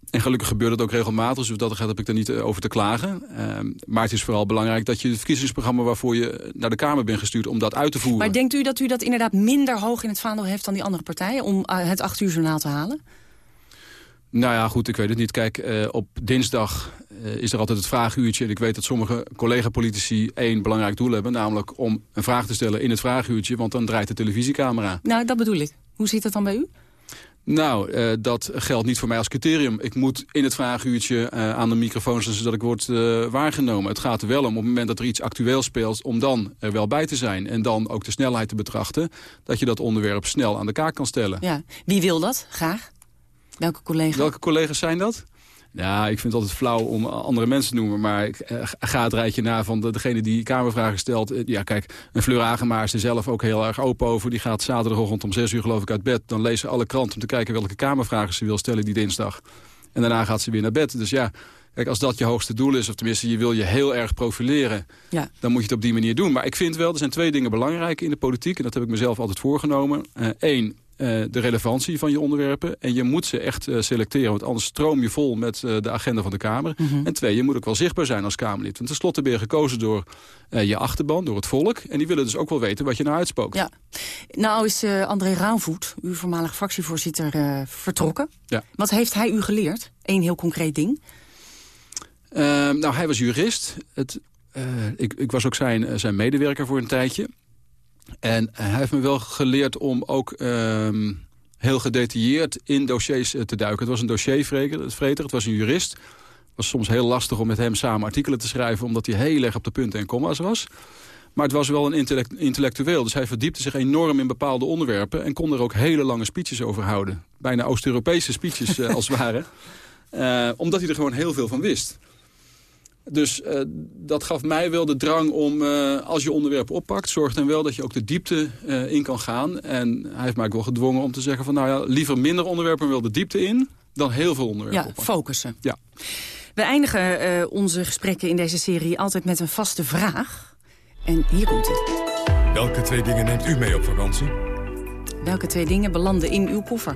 en gelukkig gebeurt het ook regelmatig, dus dat gaat heb ik er niet over te klagen. Um, maar het is vooral belangrijk dat je het verkiezingsprogramma waarvoor je naar de Kamer bent gestuurd, om dat uit te voeren. Maar denkt u dat u dat inderdaad minder hoog in het vaandel heeft dan die andere partijen, om uh, het acht uur journaal te halen? Nou ja, goed, ik weet het niet. Kijk, uh, op dinsdag uh, is er altijd het vraaguurtje. En ik weet dat sommige collega-politici één belangrijk doel hebben. Namelijk om een vraag te stellen in het vraaguurtje. Want dan draait de televisiecamera. Nou, dat bedoel ik. Hoe zit het dan bij u? Nou, uh, dat geldt niet voor mij als criterium. Ik moet in het vraaguurtje uh, aan de microfoon staan zodat ik word uh, waargenomen. Het gaat er wel om op het moment dat er iets actueel speelt... om dan er wel bij te zijn. En dan ook de snelheid te betrachten. Dat je dat onderwerp snel aan de kaak kan stellen. Ja. Wie wil dat graag? Welke collega's? Welke collega's zijn dat? Ja, ik vind het altijd flauw om andere mensen te noemen. Maar ik uh, ga het rijtje na van de, degene die kamervragen stelt. Uh, ja, kijk, een Fleur Agema is er zelf ook heel erg open over. Die gaat zaterdagochtend om 6 uur geloof ik uit bed. Dan leest ze alle kranten om te kijken welke kamervragen ze wil stellen die dinsdag. En daarna gaat ze weer naar bed. Dus ja, kijk, als dat je hoogste doel is... of tenminste je wil je heel erg profileren... Ja. dan moet je het op die manier doen. Maar ik vind wel, er zijn twee dingen belangrijk in de politiek... en dat heb ik mezelf altijd voorgenomen. Eén, uh, uh, de relevantie van je onderwerpen. En je moet ze echt uh, selecteren, want anders stroom je vol met uh, de agenda van de Kamer. Mm -hmm. En twee, je moet ook wel zichtbaar zijn als Kamerlid. Want tenslotte ben je gekozen door je achterban, door het volk. En die willen dus ook wel weten wat je nou uitspookt. Ja. Nou is André Rauwvoet, uw voormalig fractievoorzitter, vertrokken. Ja. Wat heeft hij u geleerd? Eén heel concreet ding. Ehm, nou, hij was jurist. Het, ik, ik was ook zijn, zijn medewerker voor een tijdje. En hij heeft me wel geleerd om ook um, heel gedetailleerd in dossiers te duiken. Het was een dossiervreter, het was een jurist. Het was soms heel lastig om met hem samen artikelen te schrijven... omdat hij heel erg op de punten en komma's was. Maar het was wel een intellect intellectueel. Dus hij verdiepte zich enorm in bepaalde onderwerpen... en kon er ook hele lange speeches over houden. Bijna Oost-Europese speeches uh, als het ware. Uh, omdat hij er gewoon heel veel van wist. Dus uh, dat gaf mij wel de drang om, uh, als je onderwerp oppakt... zorg dan wel dat je ook de diepte uh, in kan gaan. En hij heeft mij ook wel gedwongen om te zeggen van... nou ja, liever minder onderwerpen, maar wel de diepte in... dan heel veel onderwerpen Ja, oppakken. focussen. Ja. We eindigen onze gesprekken in deze serie altijd met een vaste vraag. En hier komt hij. Welke twee dingen neemt u mee op vakantie? Welke twee dingen belanden in uw koffer?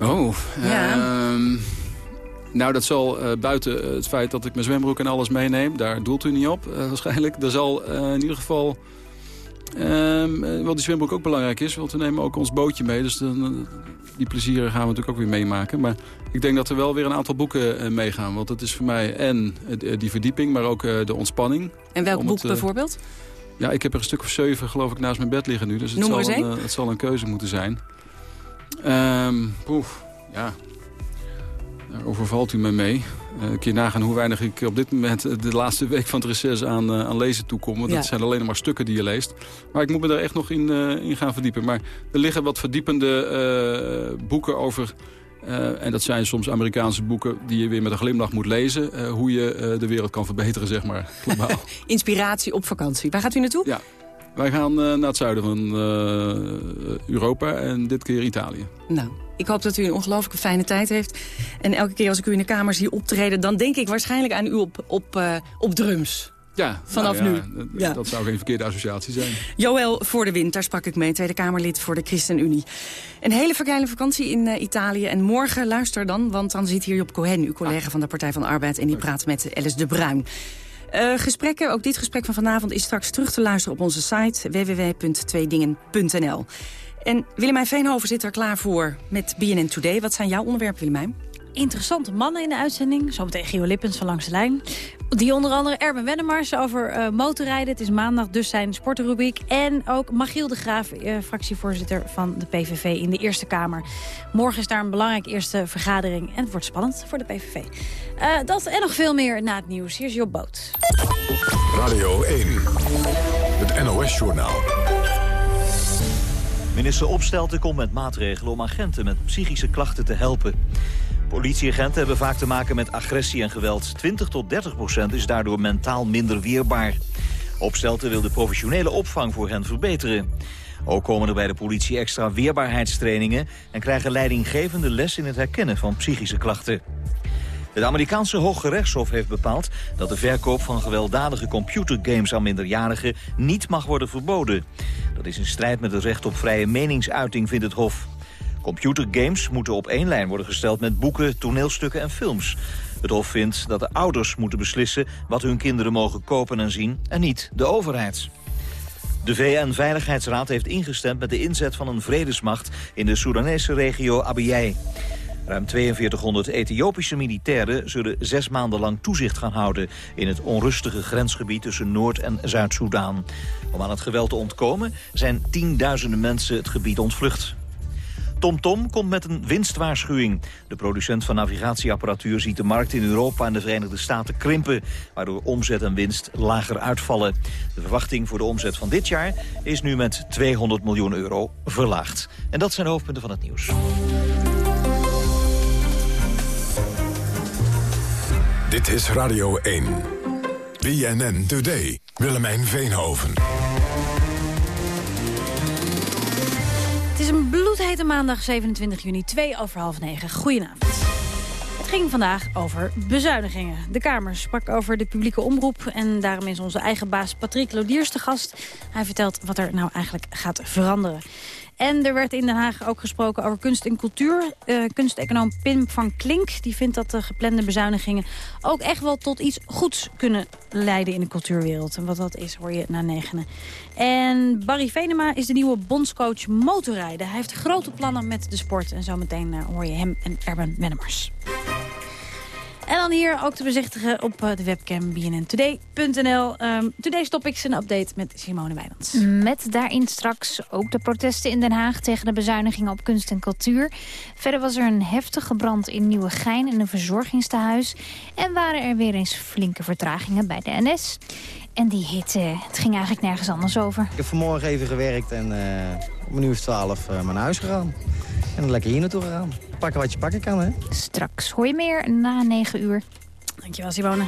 Oh, ja. Uh, nou, dat zal uh, buiten het feit dat ik mijn zwembroek en alles meeneem... daar doelt u niet op, uh, waarschijnlijk. Er zal uh, in ieder geval... wel die zwembroek ook belangrijk is, want we nemen ook ons bootje mee. Dus dan, die plezieren gaan we natuurlijk ook weer meemaken. Maar ik denk dat er wel weer een aantal boeken meegaan. Want het is voor mij en die verdieping, maar ook de ontspanning. En welk boek het, bijvoorbeeld? Ja, ik heb er een stuk of zeven geloof ik naast mijn bed liggen nu. Dus het, zal een, het zal een keuze moeten zijn. Um, poef, ja, daar overvalt u me mee. Uh, een keer nagaan hoe weinig ik op dit moment de laatste week van het reces aan, uh, aan lezen toekom. Want ja. dat zijn alleen maar stukken die je leest. Maar ik moet me daar echt nog in, uh, in gaan verdiepen. Maar er liggen wat verdiepende boeken over en dat zijn soms Amerikaanse boeken die je weer met een glimlach moet lezen. Hoe je de wereld kan verbeteren, zeg maar, globaal. Inspiratie op vakantie. Waar gaat u naartoe? Ja, wij gaan naar het zuiden van Europa en dit keer Italië. Nou, ik hoop dat u een ongelooflijke fijne tijd heeft. En elke keer als ik u in de kamer zie optreden... dan denk ik waarschijnlijk aan u op, op, op drums. Ja, vanaf nou nu. Ja. Dat zou geen verkeerde associatie zijn. Joël voor de wind, daar sprak ik mee, Tweede Kamerlid voor de ChristenUnie. Een hele verkeerde vakantie in uh, Italië. En morgen luister dan, want dan zit hier Job Cohen, uw collega ah. van de Partij van de Arbeid... en die praat met Alice de Bruin. Uh, gesprekken, ook dit gesprek van vanavond is straks terug te luisteren op onze site www.tweedingen.nl. En Willemijn Veenhoven zit er klaar voor met BNN Today. Wat zijn jouw onderwerpen, Willemijn? interessante mannen in de uitzending. Zometeen Gio Lippens van Langs de Lijn. Die onder andere Erben Wennemars over uh, motorrijden. Het is maandag dus zijn sportrubriek. En ook Magiel de Graaf, uh, fractievoorzitter van de PVV in de Eerste Kamer. Morgen is daar een belangrijke eerste vergadering. En het wordt spannend voor de PVV. Uh, eh, dat en nog veel meer na het nieuws. Hier is Job Boot. Radio 1, het NOS-journaal. Minister Opstelten komt met maatregelen om agenten met psychische klachten te helpen. Politieagenten hebben vaak te maken met agressie en geweld. 20 tot 30 procent is daardoor mentaal minder weerbaar. Opstelten wil de professionele opvang voor hen verbeteren. Ook komen er bij de politie extra weerbaarheidstrainingen... en krijgen leidinggevende les in het herkennen van psychische klachten. Het Amerikaanse Hoge Rechtshof heeft bepaald dat de verkoop van gewelddadige computergames aan minderjarigen niet mag worden verboden. Dat is in strijd met het recht op vrije meningsuiting, vindt het Hof. Computergames moeten op één lijn worden gesteld met boeken, toneelstukken en films. Het Hof vindt dat de ouders moeten beslissen wat hun kinderen mogen kopen en zien en niet de overheid. De VN-veiligheidsraad heeft ingestemd met de inzet van een vredesmacht in de Soedanese regio Abyei. Ruim 4200 Ethiopische militairen zullen zes maanden lang toezicht gaan houden... in het onrustige grensgebied tussen Noord- en Zuid-Soedan. Om aan het geweld te ontkomen zijn tienduizenden mensen het gebied ontvlucht. TomTom komt met een winstwaarschuwing. De producent van navigatieapparatuur ziet de markt in Europa en de Verenigde Staten krimpen, waardoor omzet en winst lager uitvallen. De verwachting voor de omzet van dit jaar is nu met 200 miljoen euro verlaagd. En dat zijn de hoofdpunten van het nieuws. Dit is Radio 1. BNN Today. Willemijn Veenhoven. Het is een bloedhete maandag 27 juni, 2 over half 9. Goedenavond. Het ging vandaag over bezuinigingen. De Kamer sprak over de publieke omroep... en daarom is onze eigen baas Patrick Lodiers te gast. Hij vertelt wat er nou eigenlijk gaat veranderen. En er werd in Den Haag ook gesproken over kunst en cultuur. Uh, kunsteconoom Pim van Klink die vindt dat de geplande bezuinigingen... ook echt wel tot iets goeds kunnen leiden in de cultuurwereld. En wat dat is, hoor je na negenen. En Barry Venema is de nieuwe bondscoach motorrijden. Hij heeft grote plannen met de sport. En zometeen uh, hoor je hem en Erben Wennemars. En dan hier ook te bezichtigen op eh, de webcam bnntoday.nl. Um, ehm, Today's Topics, een update met Simone Wijnands. Met daarin straks ook de protesten in Den Haag tegen de bezuinigingen op kunst en cultuur. Verder was er een heftige brand in Nieuwegein in een verzorgingstehuis. En waren er weer eens flinke vertragingen bij de NS. En die hitte, het ging eigenlijk nergens anders over. Ik heb vanmorgen even gewerkt en uh, om een uur of twaalf uh, naar huis gegaan. En dan lekker hier naartoe gegaan. Pakken wat je pakken kan, hè? Straks hoor je meer na 9 uur. Dankjewel, Simone.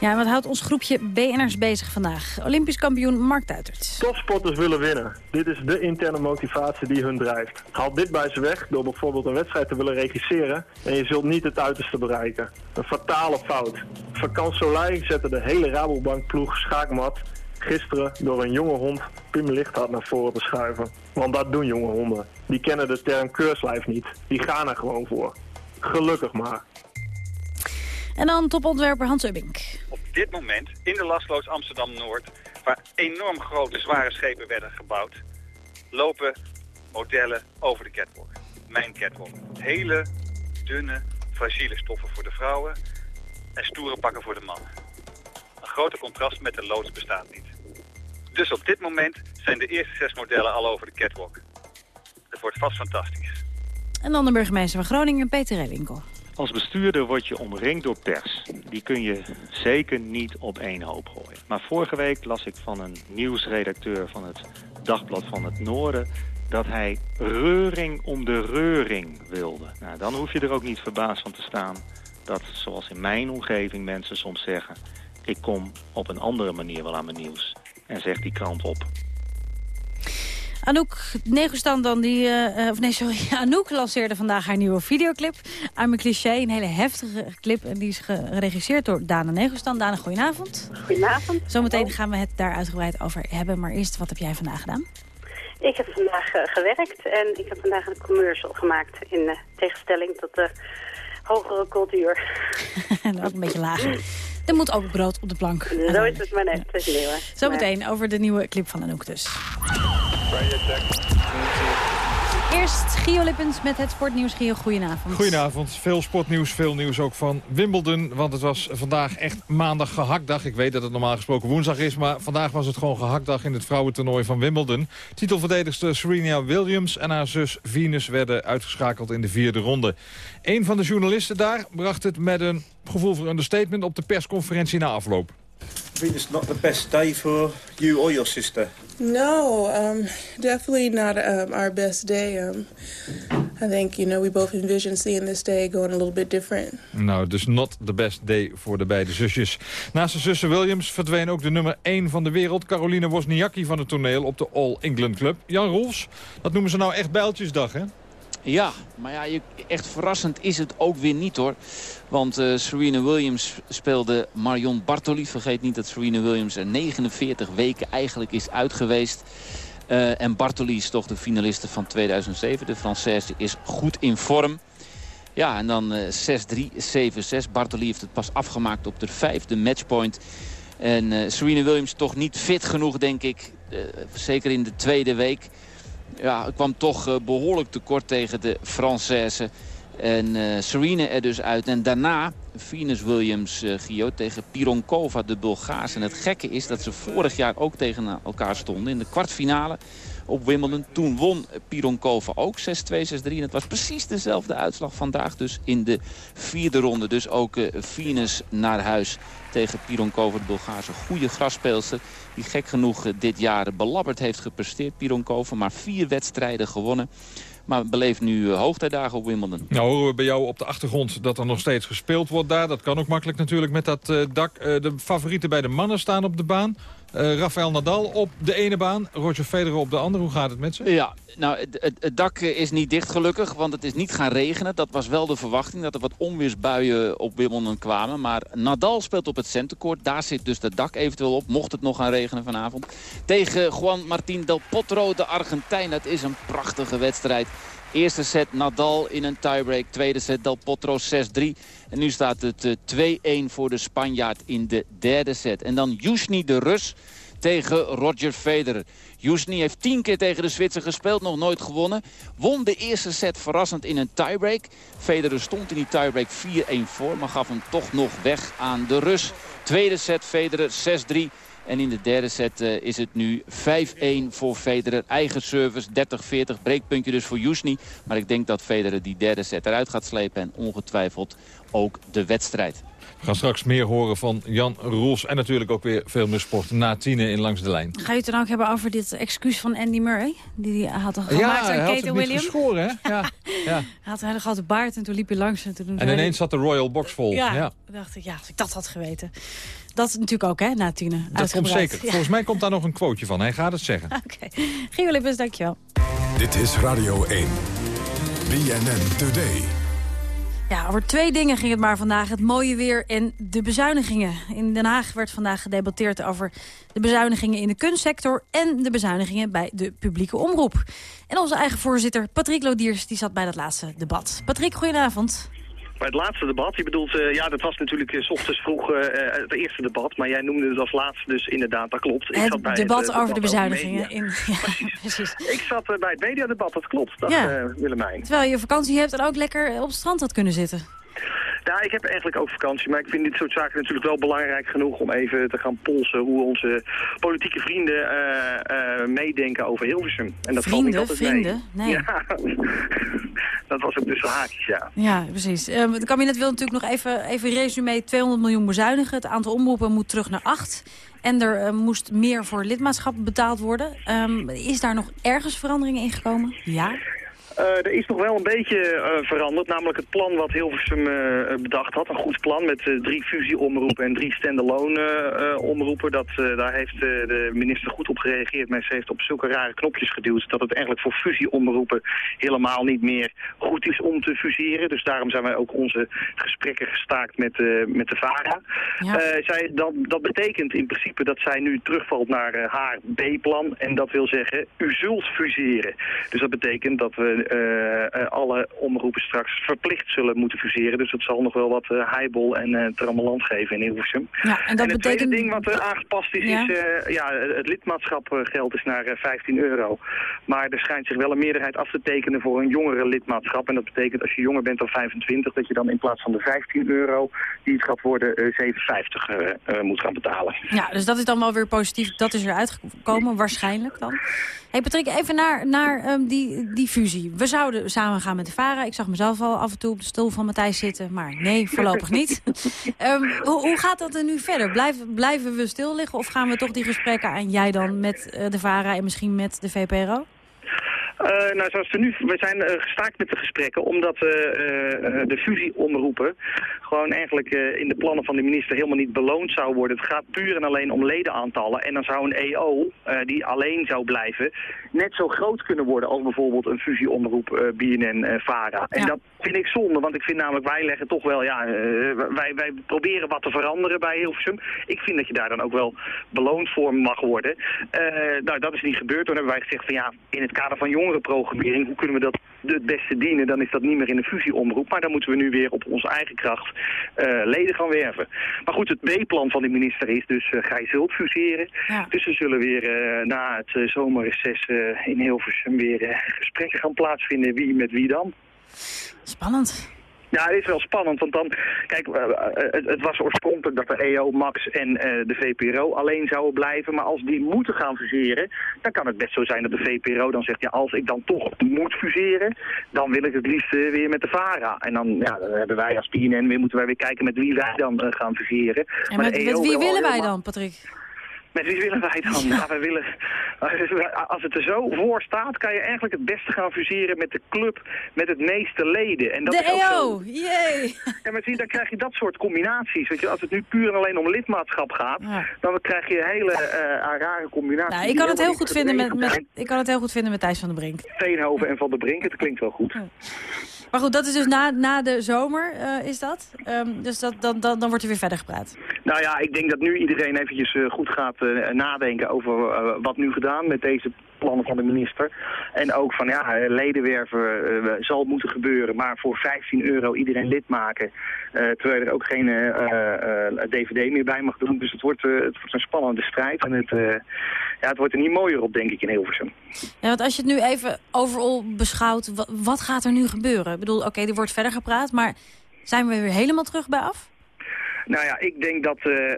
Ja, wat houdt ons groepje BN'ers bezig vandaag? Olympisch kampioen Mark Duitert. Topsporters willen winnen. Dit is de interne motivatie die hun drijft. Haal dit bij ze weg door bijvoorbeeld een wedstrijd te willen regisseren... en je zult niet het uiterste bereiken. Een fatale fout. Vakant Soleil zette de hele Rabobank-ploeg schaakmat gisteren door een jonge hond Pim Lichthart naar voren te schuiven. Want dat doen jonge honden. Die kennen de term keurslijf niet. Die gaan er gewoon voor. Gelukkig maar. En dan topontwerper Hans Ubbink. Op dit moment in de lastloos Amsterdam-Noord... waar enorm grote zware schepen werden gebouwd... lopen modellen over de catwalk. Mijn catwalk. Hele, dunne, fragiele stoffen voor de vrouwen... en stoere pakken voor de mannen. Een grote contrast met de loods bestaat niet. Dus op dit moment zijn de eerste zes modellen al over de catwalk. Het wordt vast fantastisch. En dan de burgemeester van Groningen, Peter Rewinkel. Als bestuurder word je omringd door pers. Die kun je zeker niet op één hoop gooien. Maar vorige week las ik van een nieuwsredacteur van het Dagblad van het Noorden dat hij reuring om de reuring wilde. Nou, dan hoef je er ook niet verbaasd van te staan dat, zoals in mijn omgeving mensen soms zeggen... ik kom op een andere manier wel aan mijn nieuws. En zeg die krant op. Anouk Negustan dan, die, eh, of nee, sorry, Anouk lanceerde vandaag haar nieuwe videoclip. I'm a cliché, een hele heftige clip. En die is geregisseerd door Dana Negustan. Dana, goedenavond. Goedenavond. Zometeen gaan we het daar uitgebreid over hebben. Maar eerst, wat heb jij vandaag gedaan? Ik heb vandaag uh, gewerkt en ik heb vandaag een commercial gemaakt. In uh, tegenstelling tot de hogere cultuur. en ook een beetje lager. Er moet ook brood op de plank. Zo is het maar net. Zometeen over de nieuwe clip van Anouk dus. Eerst Gio Lippens met het sportnieuws. Gio, goedenavond. Goedenavond. Veel sportnieuws, veel nieuws ook van Wimbledon. Want het was vandaag echt maandag gehaktdag. Ik weet dat het normaal gesproken woensdag is... maar vandaag was het gewoon gehaktdag in het vrouwentoernooi van Wimbledon. Titelverdedigster Serena Williams en haar zus Venus werden uitgeschakeld in de vierde ronde. Een van de journalisten daar bracht het met een gevoel voor understatement... op de persconferentie na afloop. Venus, not the best day for you or your sister? No, um, definitely not um, our best day. Um, I think, you know, we both envision seeing this day going a little bit different. Nou, dus not the best day voor de beide zusjes. Naast de zussen Williams verdween ook de nummer 1 van de wereld... Caroline Wozniacki van het toneel op de All England Club. Jan Rolfs, dat noemen ze nou echt bijltjesdag, hè? Ja, maar ja, echt verrassend is het ook weer niet hoor. Want uh, Serena Williams speelde Marion Bartoli. Vergeet niet dat Serena Williams er 49 weken eigenlijk is uit geweest. Uh, en Bartoli is toch de finaliste van 2007. De Française is goed in vorm. Ja, en dan uh, 6-3, 7-6. Bartoli heeft het pas afgemaakt op de vijfde matchpoint. En Serena Williams toch niet fit genoeg, denk ik. zeker in de tweede week ja, kwam toch uh, behoorlijk tekort tegen de Française. En uh, Serena er dus uit. En daarna Venus Williams, uh, Gio, tegen Pironkova, de Bulgaars. En het gekke is dat ze vorig jaar ook tegen elkaar stonden in de kwartfinale op Wimbledon. Toen won Pironkova ook 6-2, 6-3. En het was precies dezelfde uitslag vandaag dus in de vierde ronde. Dus ook uh, Venus naar huis tegen Pironkova, de Bulgaarse goede grasspeelster. Die gek genoeg dit jaar belabberd heeft gepresteerd, Pironkova. Maar vier wedstrijden gewonnen. Maar beleeft nu hoogtijdagen op Wimbledon. Nou horen we bij jou op de achtergrond dat er nog steeds gespeeld wordt daar. Dat kan ook makkelijk natuurlijk met dat uh, dak. Uh, de favorieten bij de mannen staan op de baan. Uh, Rafael Nadal op de ene baan, Roger Federer op de andere. Hoe gaat het met ze? Ja, nou, het, het, dak is niet dicht gelukkig, want het is niet gaan regenen. Dat was wel de verwachting, dat er wat onweersbuien op Wimbledon kwamen. Maar Nadal speelt op het centercourt. Daar zit dus het dak eventueel op, mocht het nog gaan regenen vanavond. Tegen Juan Martín del Potro, de Argentijn. Dat is een prachtige wedstrijd. Eerste set Nadal in een tiebreak. Tweede set Del Potro 6-3. En nu staat het 2-1 voor de Spanjaard in de derde set. En dan Jusni de Rus tegen Roger Federer. Jusni heeft tien keer tegen de Zwitser gespeeld, nog nooit gewonnen. Won de eerste set verrassend in een tiebreak. Federer stond in die tiebreak 4-1 voor, maar gaf hem toch nog weg aan de Rus. Tweede set Federer 6-3. En in de derde set uh, is het nu 5-1 voor Federer. Eigen service, 30-40. Breekpuntje dus voor Jusni. Maar ik denk dat Federer die derde set eruit gaat slepen. En ongetwijfeld ook de wedstrijd. We gaan straks meer horen van Jan Roels. En natuurlijk ook weer veel meer sport na tienen in Langs de Lijn. Ga je het dan ook hebben over dit excuus van Andy Murray? Die hij had gemaakt aan Kate Williams. geschoren, hè? Ja, ja. Hij had een hele grote baard en toen liep hij langs. En, toen en ineens zat de Royal Box vol. Ja, ja. dacht ik, ja, als ik dat had geweten. Dat is natuurlijk ook, hè, na tienen. Dat komt zeker. Ja. Volgens mij komt daar nog een quoteje van. Hij gaat het zeggen. Oké. Okay. Gio Lippens, dankjewel. Dit is Radio 1. BNN Today. Ja, over twee dingen ging het maar vandaag. Het mooie weer en de bezuinigingen. In Den Haag werd vandaag gedebatteerd over de bezuinigingen in de kunstsector... en de bezuinigingen bij de publieke omroep. En onze eigen voorzitter, Patrick Lodiers, die zat bij dat laatste debat. Patrick, goedenavond. Bij het laatste debat, je bedoelt, uh, ja, dat was natuurlijk uh, s ochtends vroeg uh, het eerste debat, maar jij noemde het als laatste, dus inderdaad, dat klopt. Het ik zat bij debat het, over de bezuinigingen. In, ja, precies. precies. Ik zat bij het mediadebat, dat klopt, dat ja. Willemijn. Terwijl je vakantie hebt en ook lekker op het strand had kunnen zitten. Ja, ik heb eigenlijk ook vakantie, maar ik vind dit soort zaken natuurlijk wel belangrijk genoeg om even te gaan polsen hoe onze politieke vrienden uh, uh, meedenken over Hilversum. En dat vrienden? Valt niet vrienden? Mee. Nee. Ja, Dat was ook dus zo haakjes, ja. Ja, precies. Um, het kabinet wil natuurlijk nog even, even resume 200 miljoen bezuinigen. Het aantal omroepen moet terug naar 8. En er uh, moest meer voor lidmaatschap betaald worden. Um, is daar nog ergens veranderingen in gekomen? Ja. Uh, er is nog wel een beetje uh, veranderd, namelijk het plan wat Hilversum uh, bedacht had. Een goed plan met drie fusieomroepen en drie standalone omroepen. Dat, daar heeft de minister goed op gereageerd, maar ze heeft op zulke rare knopjes geduwd... dat het eigenlijk voor fusieomroepen helemaal niet meer goed is om te fuseren. Dus daarom zijn wij ook onze gesprekken gestaakt met, met de VARA. Ja. zij, dat, dat betekent in principe dat zij nu terugvalt naar haar B-plan. En dat wil zeggen, u zult fuseren. Dus dat betekent dat we alle omroepen straks verplicht zullen moeten fuseren. Dus dat zal nog wel wat heibel en uh, trammeland geven in Hilversum. Ja, en, dat en het betekent... tweede ding wat er aangepast is, ja. is ja, het lidmaatschapgeld is naar 15 euro. Maar er schijnt zich wel een meerderheid af te tekenen voor een jongere lidmaatschap. En dat betekent als je jonger bent dan 25, dat je dan in plaats van de 15 euro die het gaat worden, 7,50 moet gaan betalen. Ja, dus dat is dan wel weer positief. Dat is eruit gekomen, waarschijnlijk dan. hey Patrick, even naar, naar um, die, die fusie. We zouden samen gaan met de VARA. Ik zag mezelf al af en toe op de stoel van Matthijs zitten. Maar nee, voorlopig niet. um, hoe, hoe, gaat dat er nu verder? Blijven, blijven we stil liggen of gaan we toch die gesprekken aan jij dan met uh, de VARA en misschien met de VPRO? Uh, nou, zoals we nu, we zijn uh, gestaakt met de gesprekken, omdat uh, de fusieomroepen gewoon eigenlijk in de plannen van de minister helemaal niet beloond zou worden. Het gaat puur en alleen om ledenaantallen. En dan zou een EO, die alleen zou blijven, net zo groot kunnen worden als bijvoorbeeld een fusieomroep BNN-VARA. En dat vind ik zonde, want ik vind namelijk, wij leggen toch wel, ja, wij, wij proberen wat te veranderen bij Hilversum. Ik vind dat je daar dan ook wel beloond voor mag worden. nou, dat is niet gebeurd. Toen hebben wij gezegd van ja, in het kader van jongerenprogrammering, hoe kunnen we dat het beste dienen? Dan is dat niet meer in een fusieomroep, maar dan moeten we nu weer op onze eigen kracht uh, leden gaan werven. Maar goed, het B-plan van de minister is dus, uh, gij zult fuseren. Ja. Dus er zullen weer uh, na het zomerreces in Hilversum weer gesprekken gaan plaatsvinden. Wie met wie dan? Spannend. Ja, het is wel spannend, want dan, kijk, het, het was oorspronkelijk dat de EO, Max en uh, de VPRO alleen zouden blijven. Maar als die moeten gaan fuseren, dan kan het best zo zijn dat de VPRO dan zegt, ja, als ik dan toch moet fuseren, dan wil ik het liefst weer met de VARA. En dan, ja, dan hebben wij als PNN weer, moeten wij weer kijken met wie wij dan gaan fuseren. En met, met wie willen wij dan, Patrick? Met wie willen wij dan? Ja, wij willen, als het er zo voor staat, kan je eigenlijk het beste gaan fuseren met de club met het meeste leden. En dat de is ook EO, jee! Ja, maar zie, dan krijg je dat soort combinaties. Weet je, als het nu puur en alleen om lidmaatschap gaat, ja. dan krijg je hele uh, rare combinaties. Nou, ik, kan het heel goed vinden met, met, ik kan het heel goed vinden met Thijs van der Brink. Veenhoven en Van der Brink, het klinkt wel goed. Ja. Maar goed, dat is dus na, na de zomer, uh, is dat? Um, dus dat, dan, dan, dan wordt er weer verder gepraat. Nou ja, ik denk dat nu iedereen eventjes uh, goed gaat uh, nadenken over wat nu gedaan met deze van de minister. En ook van ja, ledenwerven zal moeten gebeuren, maar voor 15 euro iedereen lid maken. terwijl er ook geen dvd meer bij mag doen. Dus het wordt, het wordt een spannende strijd. En het, ja, het wordt er niet mooier op, denk ik, in Hilversum. Ja, want als je het nu even overal beschouwt, wat, gaat er nu gebeuren? Ik bedoel, oké, er wordt verder gepraat, maar zijn we weer helemaal terug bij af? Nou ja, ik denk dat uh, uh,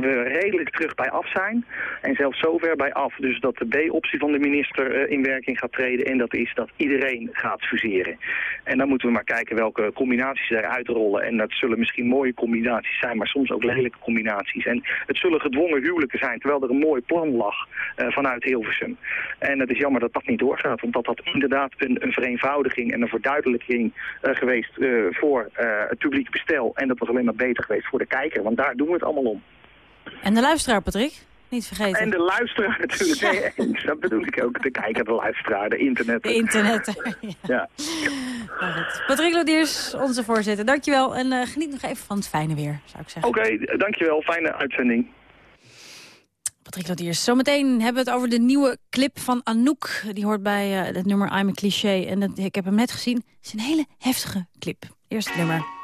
we redelijk terug bij af zijn. En zelfs zover bij af. Dus dat de B-optie van de minister uh, in werking gaat treden. En dat is dat iedereen gaat fuseren. En dan moeten we maar kijken welke combinaties eruit rollen. En dat zullen misschien mooie combinaties zijn, maar soms ook lelijke combinaties. En het zullen gedwongen huwelijken zijn, terwijl er een mooi plan lag vanuit Hilversum. En het is jammer dat dat niet doorgaat. Want dat inderdaad een, een vereenvoudiging en een verduidelijking geweest voor het publiek bestel. En dat was alleen maar beter geweest voor de kijker, want daar doen we het allemaal om. En de luisteraar, Patrick? Niet vergeten. En de luisteraar natuurlijk. Nee, dat bedoel ik ook. De kijker, de luisteraar, de internet. De internet. ja. ja. Patrick Lodiers, onze voorzitter. Dankjewel. En uh, geniet nog even van het fijne weer, zou ik zeggen. Oké, okay, dankjewel. Fijne uitzending. Patrick Lodiers. Zometeen hebben we het over de nieuwe clip van Anouk. Die hoort bij uh, het nummer I'm a Cliché. En dat, ik heb hem net gezien. Het is een hele heftige clip. Eerst het nummer.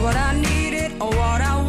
What I needed or what I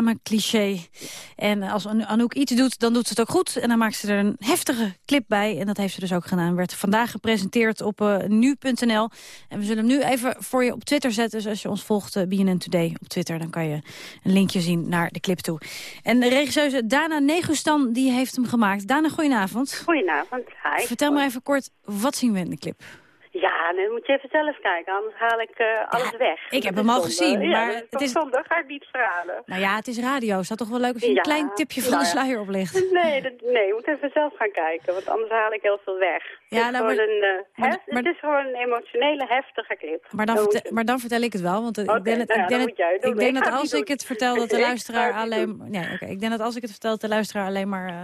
Anouk, Ame Cliché. En als An- Anouk iets doet, dan doet ze het ook goed. En dan maakt ze er een heftige clip bij. En dat heeft ze dus ook gedaan. Werd vandaag gepresenteerd op eh, nu.nl. En we zullen hem nu even voor je op Twitter zetten. Dus als je ons volgt, eh, BNN Today op Twitter... dan kan je een linkje zien naar de clip toe. En de regisseuse Dana Negustan, die heeft hem gemaakt. Dana, goedenavond. Goedenavond, hi. Vertel me even kort, wat zien we in de clip? Ja, dan moet je even zelf kijken, anders haal ik eh, alles weg. ik heb hem al gezien, Ja, maar dat het is- zonde, ga ik niet verhalen. Nou ja, het is radio. Is dat toch wel leuk als je een klein tipje van nou de ja. sluier oplicht? Nee, dat, nee, je moet even zelf gaan kijken, want anders haal ik heel veel weg. Ja, het, is nou, maar- een, eh, maar- hef- maar- het is gewoon een emotionele, heftige clip. Maar dan, vertel, het. maar dan vertel ik het wel. Want ik denk dat, nou ja, ik jij het ik denk dat het als ik het vertel dat de luisteraar het alleen... Nee, oké. Ik denk dat als ik het vertel dat de luisteraar alleen maar eh,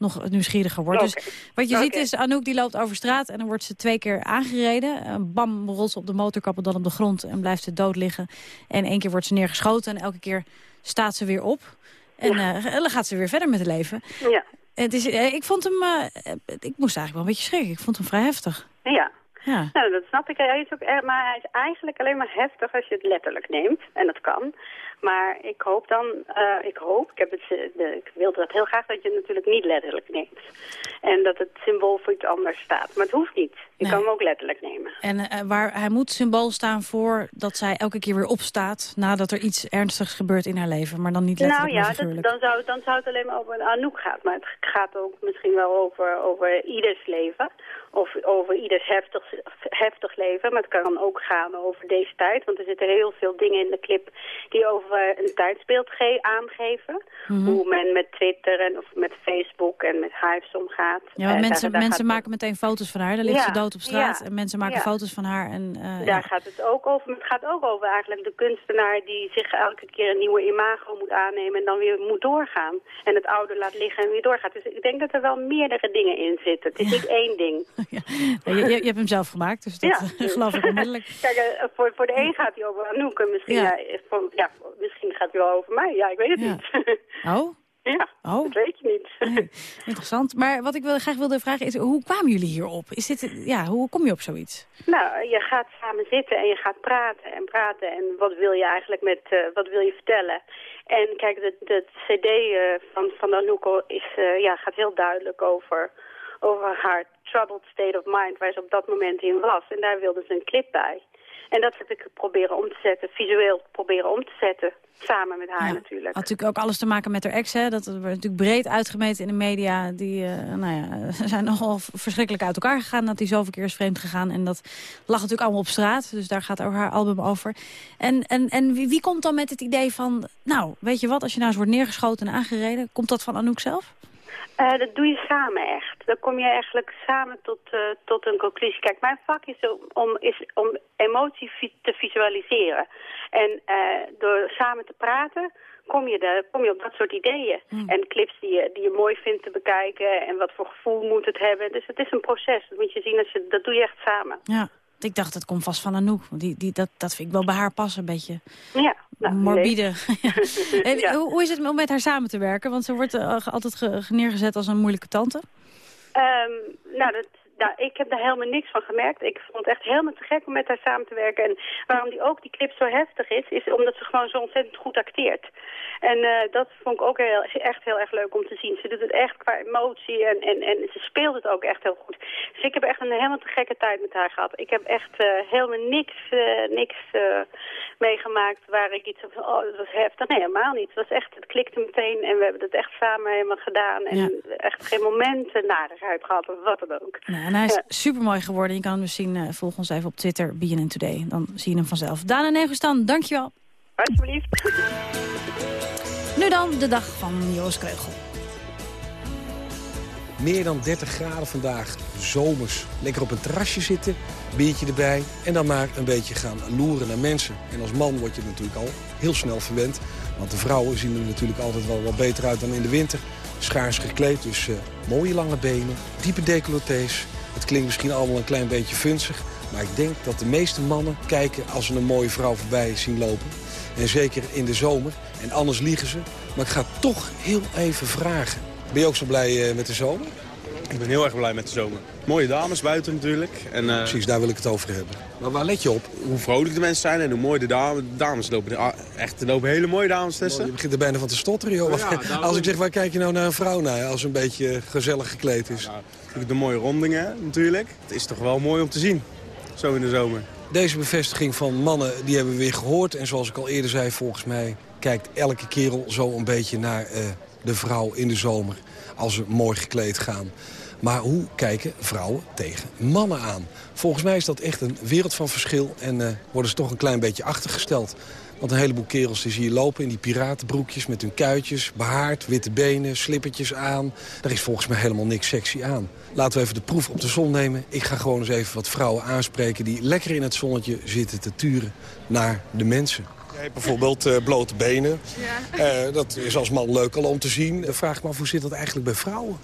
nog nieuwsgieriger wordt. Dus wat je ziet is, Anouk die loopt over straat en dan wordt ze twee keer aangereden. Eh, bam, rolt ze op de motorkap dan op de grond en blijft ze dood liggen. En één keer wordt ze neergeschoten en elke keer staat ze weer op. En eh, dan gaat ze weer verder met het leven. Ja. Het is, eh, ik vond hem, ik moest eigenlijk wel een beetje schrikken. Ik vond hem vrij heftig. Ja. Ja. Nou, dat snap ik. Hij is ook, maar hij is eigenlijk alleen maar heftig als je het letterlijk neemt. En dat kan. Maar ik hoop dan, eh, ik hoop, ik, heb het, eh, de, ik wilde dat heel graag dat je het natuurlijk niet letterlijk neemt. En dat het symbool voor iets anders staat. Maar het hoeft niet. Je Nee. kan hem ook letterlijk nemen. En eh, waar hij moet symbool staan voor dat zij elke keer weer opstaat... nadat er iets ernstigs gebeurt in haar leven. Maar dan niet letterlijk, nou ja, dat, dan, zou, dan zou het alleen maar over een Anouk gaan. Maar het gaat ook misschien wel over, over ieders leven. Of over ieders heftig, heftig leven. Maar het kan ook gaan over deze tijd. Want er zitten heel veel dingen in de clip die over een tijdsbeeld ge- aangeven. Mhm. Hoe men met Twitter en of met Facebook en met Hives omgaat. Ja, want mensen, daar- daar mensen maken meteen foto's van haar. Dan ligt Ja, ze dood op straat ja, en mensen maken ja. foto's van haar. En, eh, Daar ja. gaat het ook over. Het gaat ook over eigenlijk de kunstenaar die zich elke keer een nieuwe imago moet aannemen en dan weer moet doorgaan. En het oude laat liggen en weer doorgaat. Dus ik denk dat er wel meerdere dingen in zitten. Het is niet één ding. Ja, je, je, je hebt hem zelf gemaakt, dus dat Ja. geloof ik onmiddellijk. Kijk, eh, voor, voor de een gaat hij over Anouk en misschien, Ja. ja. voor, ja, misschien gaat hij wel over mij. Ja, ik weet het Ja. niet. Oh, ja, Oh. dat weet je niet. interessant. Maar wat ik graag wilde vragen is, hoe kwamen jullie hierop? Is dit, ja, hoe kom je op zoiets? Nou, je gaat samen zitten en je gaat praten en praten. En wat wil je eigenlijk met, eh, wat wil je vertellen? En kijk, de, de cd eh, van, van Anouk is, ja, gaat heel duidelijk over, over haar troubled state of mind, waar ze op dat moment in was. En daar wilde ze een clip bij. En dat heb ik proberen om te zetten, visueel proberen om te zetten. Samen met haar Ja. natuurlijk. Had natuurlijk ook alles te maken met haar ex, hè? Dat wordt natuurlijk breed uitgemeten in de media. Die eh, nou ja, ze zijn nogal verschrikkelijk uit elkaar gegaan. Dat hij zoveel keer is vreemd gegaan. En dat lag natuurlijk allemaal op straat. Dus daar gaat ook haar album over. En, en, en wie, wie komt dan met het idee van... Nou, weet je wat, als je nou eens wordt neergeschoten en aangereden... komt dat van Anouk zelf? Eh, dat doe je samen echt. Dan kom je eigenlijk samen tot, eh, tot een conclusie. Kijk, mijn vak is om, is om emotie te visualiseren. En eh, door samen te praten kom je, de, kom je op dat soort ideeën. En clips die je, die je mooi vindt te bekijken en wat voor gevoel moet het hebben. Dus het is een proces. Dat moet je zien, als je, dat doe je echt samen. Ja, ik dacht, dat komt vast van Anouk. Die, die, dat, dat vind ik wel bij haar passen een beetje. Ja. Nou, Morbide. Ja. hoe, hoe is het om met haar samen te werken? Want ze wordt eh, altijd ge- neergezet als een moeilijke tante. Ehm, nou, dat, nou, ik heb daar helemaal niks van gemerkt. Ik vond het echt helemaal te gek om met haar samen te werken. En waarom die ook die clip zo heftig is, is omdat ze gewoon zo ontzettend goed acteert. En eh, dat vond ik ook heel, echt heel erg leuk om te zien. Ze doet het echt qua emotie en, en, en ze speelt het ook echt heel goed. Dus ik heb echt een helemaal te gekke tijd met haar gehad. Ik heb echt eh, helemaal niks, eh, niks eh, meegemaakt waar ik iets van, oh, dat was heftig. Nee, helemaal niet. Het was echt, het klikte meteen en we hebben het echt samen helemaal gedaan. En Ja. echt geen moment uh, narigheid gehad of wat dan ook. Nou, en hij is Ja. super mooi geworden. Je kan hem dus zien. eh, volg ons even op Twitter, BNN Today. Dan zie je hem vanzelf. Daan en Negustan, dankjewel. Alsjeblieft. Nu dan de dag van Joris Kreugel. Meer dan 30 graden vandaag, zomers. Lekker op een terrasje zitten, biertje erbij... en dan maar een beetje gaan loeren naar mensen. En als man word je natuurlijk al heel snel verwend. Want de vrouwen zien er natuurlijk altijd wel wat beter uit dan in de winter. Schaars gekleed, dus eh, mooie lange benen, diepe decolletés. Het klinkt misschien allemaal een klein beetje funzig... maar ik denk dat de meeste mannen kijken als ze een mooie vrouw voorbij zien lopen. En zeker in de zomer. En anders liegen ze. Maar ik ga toch heel even vragen. Ben je ook zo blij eh, met de zomer? Ik ben heel erg blij met de zomer. Mooie dames buiten natuurlijk. En, eh, Precies, daar wil ik het over hebben. Maar waar let je op? Hoe vrolijk de mensen zijn en hoe mooi de dames, dames lopen. Ah, Echt, er lopen hele mooie dames tussen. Je begint er bijna van te stotteren, joh. Ja, Als ik zeg, waar kijk je nou naar een vrouw naar als ze een beetje gezellig gekleed is? De mooie rondingen natuurlijk. Het is toch wel mooi om te zien. Zo in de zomer. Deze bevestiging van mannen, die hebben we weer gehoord. En zoals ik al eerder zei, volgens mij kijkt elke kerel zo een beetje naar eh, de vrouw in de zomer. Als ze mooi gekleed gaan. Maar hoe kijken vrouwen tegen mannen aan? Volgens mij is dat echt een wereld van verschil. En eh, worden ze toch een klein beetje achtergesteld. Want een heleboel kerels die zie je lopen in die piratenbroekjes met hun kuitjes, behaard, witte benen, slippertjes aan. Daar is volgens mij helemaal niks sexy aan. Laten we even de proef op de zon nemen. Ik ga gewoon eens even wat vrouwen aanspreken die lekker in het zonnetje zitten te turen naar de mensen. Hebt bijvoorbeeld eh, blote benen. Eh, dat is als man leuk al om te zien. Vraag me af, hoe zit dat eigenlijk bij vrouwen?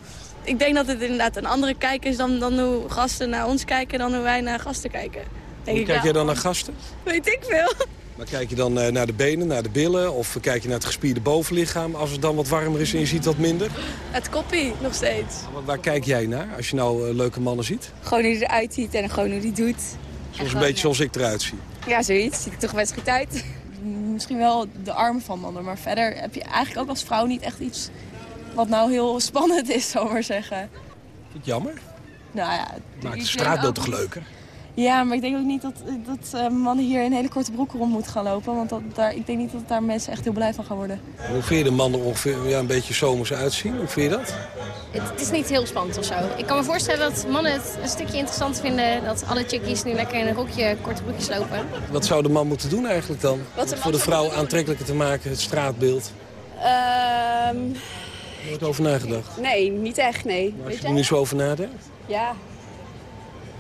Ik denk dat het inderdaad een andere kijk is dan, dan hoe gasten naar ons kijken... dan hoe wij naar gasten kijken. Denk Hoe ik, kijk jij dan naar gasten? Weet ik veel. Maar kijk je dan eh, naar de benen, naar de billen? Of kijk je naar het gespierde bovenlichaam als het dan wat warmer is en je ziet wat minder? Het koppie, nog steeds. Waar, waar kijk jij naar als je nou eh, leuke mannen ziet? Gewoon hoe hij eruit ziet en gewoon hoe hij doet. Zoals een beetje zoals ik eruit zie. Ja, zoiets. Ziet er toch best goed uit. Misschien wel de armen van mannen, maar verder heb je eigenlijk ook als vrouw niet echt iets... wat nou heel spannend is, zal ik maar zeggen. Vind je het jammer? Nou ja, Maakt het straatbeeld ook- toch leuker? Ja, maar ik denk ook niet dat, dat eh, mannen hier in hele korte broeken rond moeten gaan lopen. Want dat, daar, ik denk niet dat daar mensen echt heel blij van gaan worden. Hoe vind je de mannen ongeveer ja, een beetje zomers uitzien? Hoe vind je dat? Het, het is niet heel spannend of zo. Ik kan me voorstellen dat mannen het een stukje interessant vinden... dat alle chickies nu lekker in een rokje, korte broekjes lopen. Wat zou de man moeten doen eigenlijk dan? Wat de man Voor de vrouw aantrekkelijker te maken, het straatbeeld. Ehm, Nooit over nagedacht. nee, niet echt, nee. Als Weet je er nu zo over nadenkt. Ja.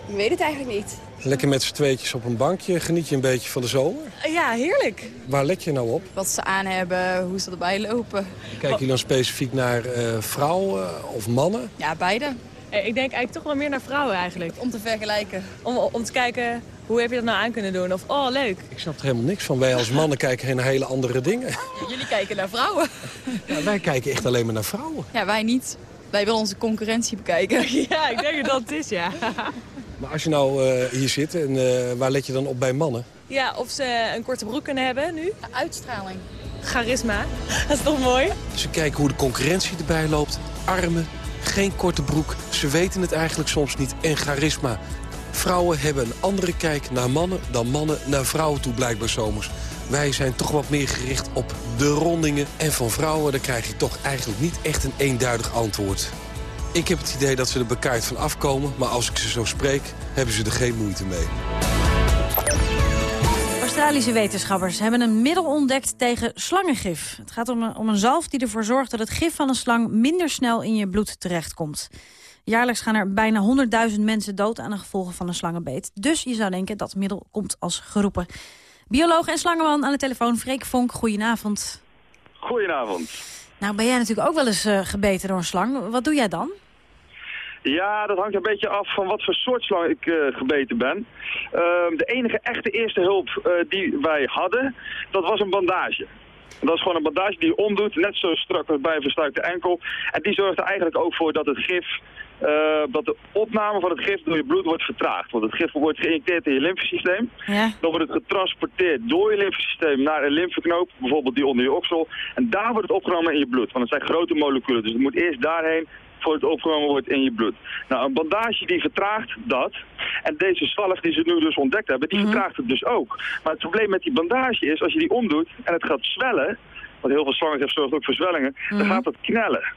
Ik weet het eigenlijk niet. Lekker met z'n tweetjes op een bankje, geniet je een beetje van de zomer. Ja, heerlijk. Waar let je nou op? Wat ze aan hebben, hoe ze erbij lopen. Kijk je dan specifiek naar eh, vrouwen of mannen? Ja, beide. Eh, Ik denk eigenlijk toch wel meer naar vrouwen eigenlijk. Om te vergelijken. Om, om te kijken, hoe heb je dat nou aan kunnen doen? Of, oh leuk. Ik snap er helemaal niks van. Wij als mannen kijken naar hele andere dingen. Jullie kijken naar vrouwen. Ja, wij kijken echt alleen maar naar vrouwen. Ja, wij niet. Wij willen onze concurrentie bekijken. Ja, ik denk dat dat het is, ja. Maar als je nou eh, hier zit, en, eh, waar let je dan op bij mannen? Ja, of ze een korte broek kunnen hebben nu. Uitstraling. Charisma. Dat is toch mooi? Ze kijken hoe de concurrentie erbij loopt. Armen, geen korte broek. Ze weten het eigenlijk soms niet. En charisma. Vrouwen hebben een andere kijk naar mannen dan mannen naar vrouwen toe blijkbaar zomers. Wij zijn toch wat meer gericht op de rondingen. En van vrouwen daar krijg je toch eigenlijk niet echt een eenduidig antwoord. Ik heb het idee dat ze er bekaard van afkomen, maar als ik ze zo spreek, hebben ze er geen moeite mee. Australische wetenschappers hebben een middel ontdekt tegen slangengif. Het gaat om een, om een zalf die ervoor zorgt dat het gif van een slang minder snel in je bloed terechtkomt. Jaarlijks gaan er bijna 100.000 mensen dood aan de gevolgen van een slangenbeet. Dus je zou denken dat het middel komt als geroepen. Bioloog en slangenman aan de telefoon, Freek Vonk, goedenavond. Goedenavond. Nou ben jij natuurlijk ook wel eens eh, gebeten door een slang. Wat doe jij dan? Ja, dat hangt een beetje af van wat voor soort slang ik eh, gebeten ben. Ehm, de enige echte eerste hulp eh, die wij hadden, dat was een bandage. Dat is gewoon een bandage die je omdoet, net zo strak als bij een verstuikte enkel. En die zorgt er eigenlijk ook voor dat het gif, dat de opname van het gif door je bloed wordt vertraagd. Want het gif wordt geïnjecteerd in je lymfesysteem. Ja. Dan wordt het getransporteerd door je lymfesysteem naar een lymfeknoop, bijvoorbeeld die onder je oksel. En daar wordt het opgenomen in je bloed, want het zijn grote moleculen. Dus het moet eerst daarheen voordat het opgenomen wordt in je bloed. Nou, een bandage die vertraagt dat. En deze zalf die ze nu dus ontdekt hebben, die vertraagt het dus ook. Maar het probleem met die bandage is, als je die omdoet en het gaat zwellen, want heel veel zorgt ook voor zwellingen, dan gaat het knellen.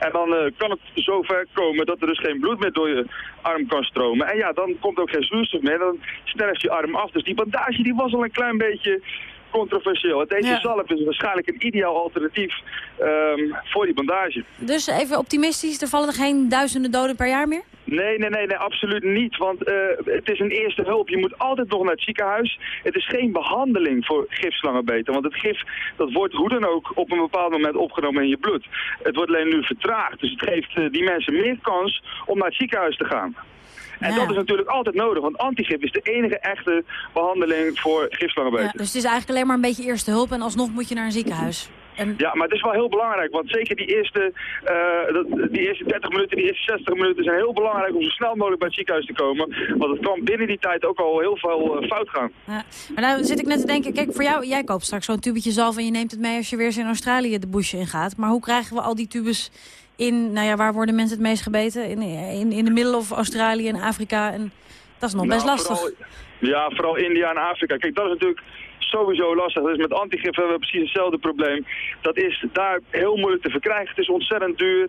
En dan eh, kan het zover komen dat er dus geen bloed meer door je arm kan stromen. En ja, dan komt ook geen zuurstof meer, dan sterft je arm af. Dus die bandage die was al een klein beetje controversieel. Deze Ja. zalf is waarschijnlijk een ideaal alternatief ehm, voor die bandage. Dus even optimistisch, er vallen er geen duizenden doden per jaar meer? Nee, nee, nee, nee, absoluut niet. Want eh, het is een eerste hulp. Je moet altijd nog naar het ziekenhuis. Het is geen behandeling voor gifslangenbeten. Want het gif, dat wordt hoe dan ook op een bepaald moment opgenomen in je bloed. Het wordt alleen nu vertraagd. Dus het geeft eh, die mensen meer kans om naar het ziekenhuis te gaan. En dat is natuurlijk altijd nodig, want antigif is de enige echte behandeling voor gifslangenbeten. Ja, dus het is eigenlijk alleen maar een beetje eerste hulp en alsnog moet je naar een ziekenhuis. En Ja, maar het is wel heel belangrijk, want zeker die eerste, eh, die eerste 30 minuten, die eerste 60 minuten zijn heel belangrijk om zo snel mogelijk bij het ziekenhuis te komen. Want het kan binnen die tijd ook al heel veel eh, fout gaan. Ja. Maar nou zit ik net te denken, kijk, voor jou, jij koopt straks zo'n tubetje zalf en je neemt het mee als je weer eens in Australië de bush in gaat. Maar hoe krijgen we al die tubes in, nou ja, waar worden mensen het meest gebeten? In, in, in de middel of Australië en Afrika en dat is nog best Nou, lastig. Vooral, ja, vooral India en Afrika. Kijk, dat is natuurlijk sowieso lastig. Dus met antigif hebben we precies hetzelfde probleem. Dat is daar heel moeilijk te verkrijgen. Het is ontzettend duur.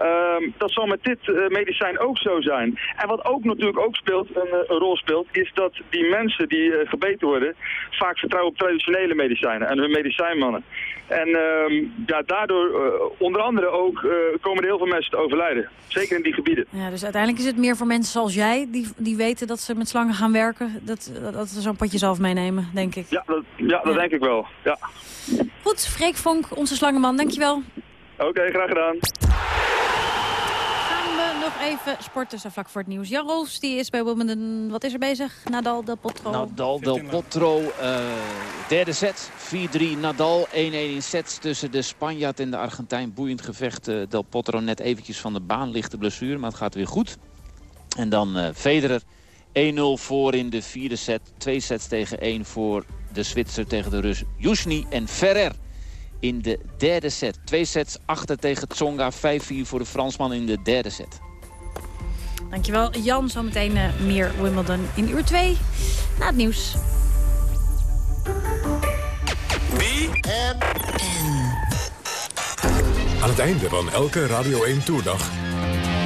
Ehm, dat zal met dit eh, medicijn ook zo zijn. En wat ook natuurlijk ook speelt, een, eh, een rol speelt, is dat die mensen die eh, gebeten worden vaak vertrouwen op traditionele medicijnen en hun medicijnmannen. En ehm, ja, daardoor onder andere ook komen er heel veel mensen te overlijden. Zeker in die gebieden. Ja, dus uiteindelijk is het meer voor mensen zoals jij, die, die weten dat ze met slangen gaan werken, dat, dat ze zo'n potje zalf meenemen, denk ik. Ja, dat, ja, dat denk ik wel. Ja. Goed, Freek Vonk, onze slangenman, dankjewel. Oké, graag gedaan. Nog even sporten, zo vlak voor het nieuws. Jan Rolfs, die is bij Wimbledon, wat is er bezig? Nadal, Del Potro. Nadal, Del Potro, eh, derde set. 4-3 Nadal, 1-1 in sets tussen de Spanjaard en de Argentijn. Boeiend gevecht. eh, Del Potro net eventjes van de baan, lichte blessure, maar het gaat weer goed. En dan eh, Federer, 1-0 voor in de vierde set. Twee sets tegen 1 voor de Zwitser tegen de Rus Yushny en Ferrer. In de derde set. Twee sets achter tegen Tsonga. 5-4 voor de Fransman in de derde set. Dankjewel, Jan. Zometeen eh, meer Wimbledon in uur 2. Na het nieuws. Aan het einde van elke Radio 1 Tourdag.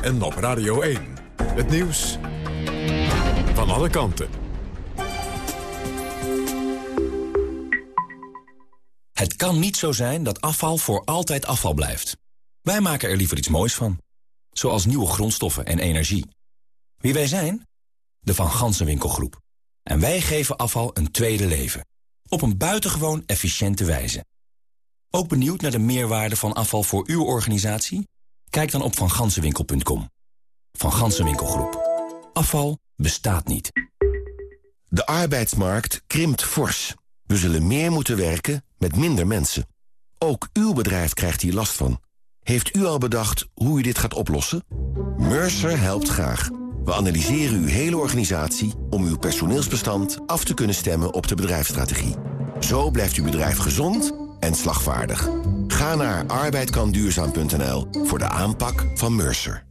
en op Radio 1. Het nieuws van alle kanten. Het kan niet zo zijn dat afval voor altijd afval blijft. Wij maken er liever iets moois van. Zoals nieuwe grondstoffen en energie. Wie wij zijn? De Van Gansenwinkelgroep. En wij geven afval een tweede leven. Op een buitengewoon efficiënte wijze. Ook benieuwd naar de meerwaarde van afval voor uw organisatie? Kijk dan op vangansenwinkel.com. Van Gansenwinkelgroep. Afval bestaat niet. De arbeidsmarkt krimpt fors. We zullen meer moeten werken met minder mensen. Ook uw bedrijf krijgt hier last van. Heeft u al bedacht hoe u dit gaat oplossen? Mercer helpt graag. We analyseren uw hele organisatie om uw personeelsbestand af te kunnen stemmen op de bedrijfsstrategie. Zo blijft uw bedrijf gezond en slagvaardig. Ga naar arbeidkanduurzaam.nl voor de aanpak van Mercer.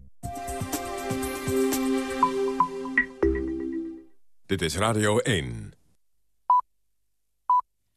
Dit is Radio 1.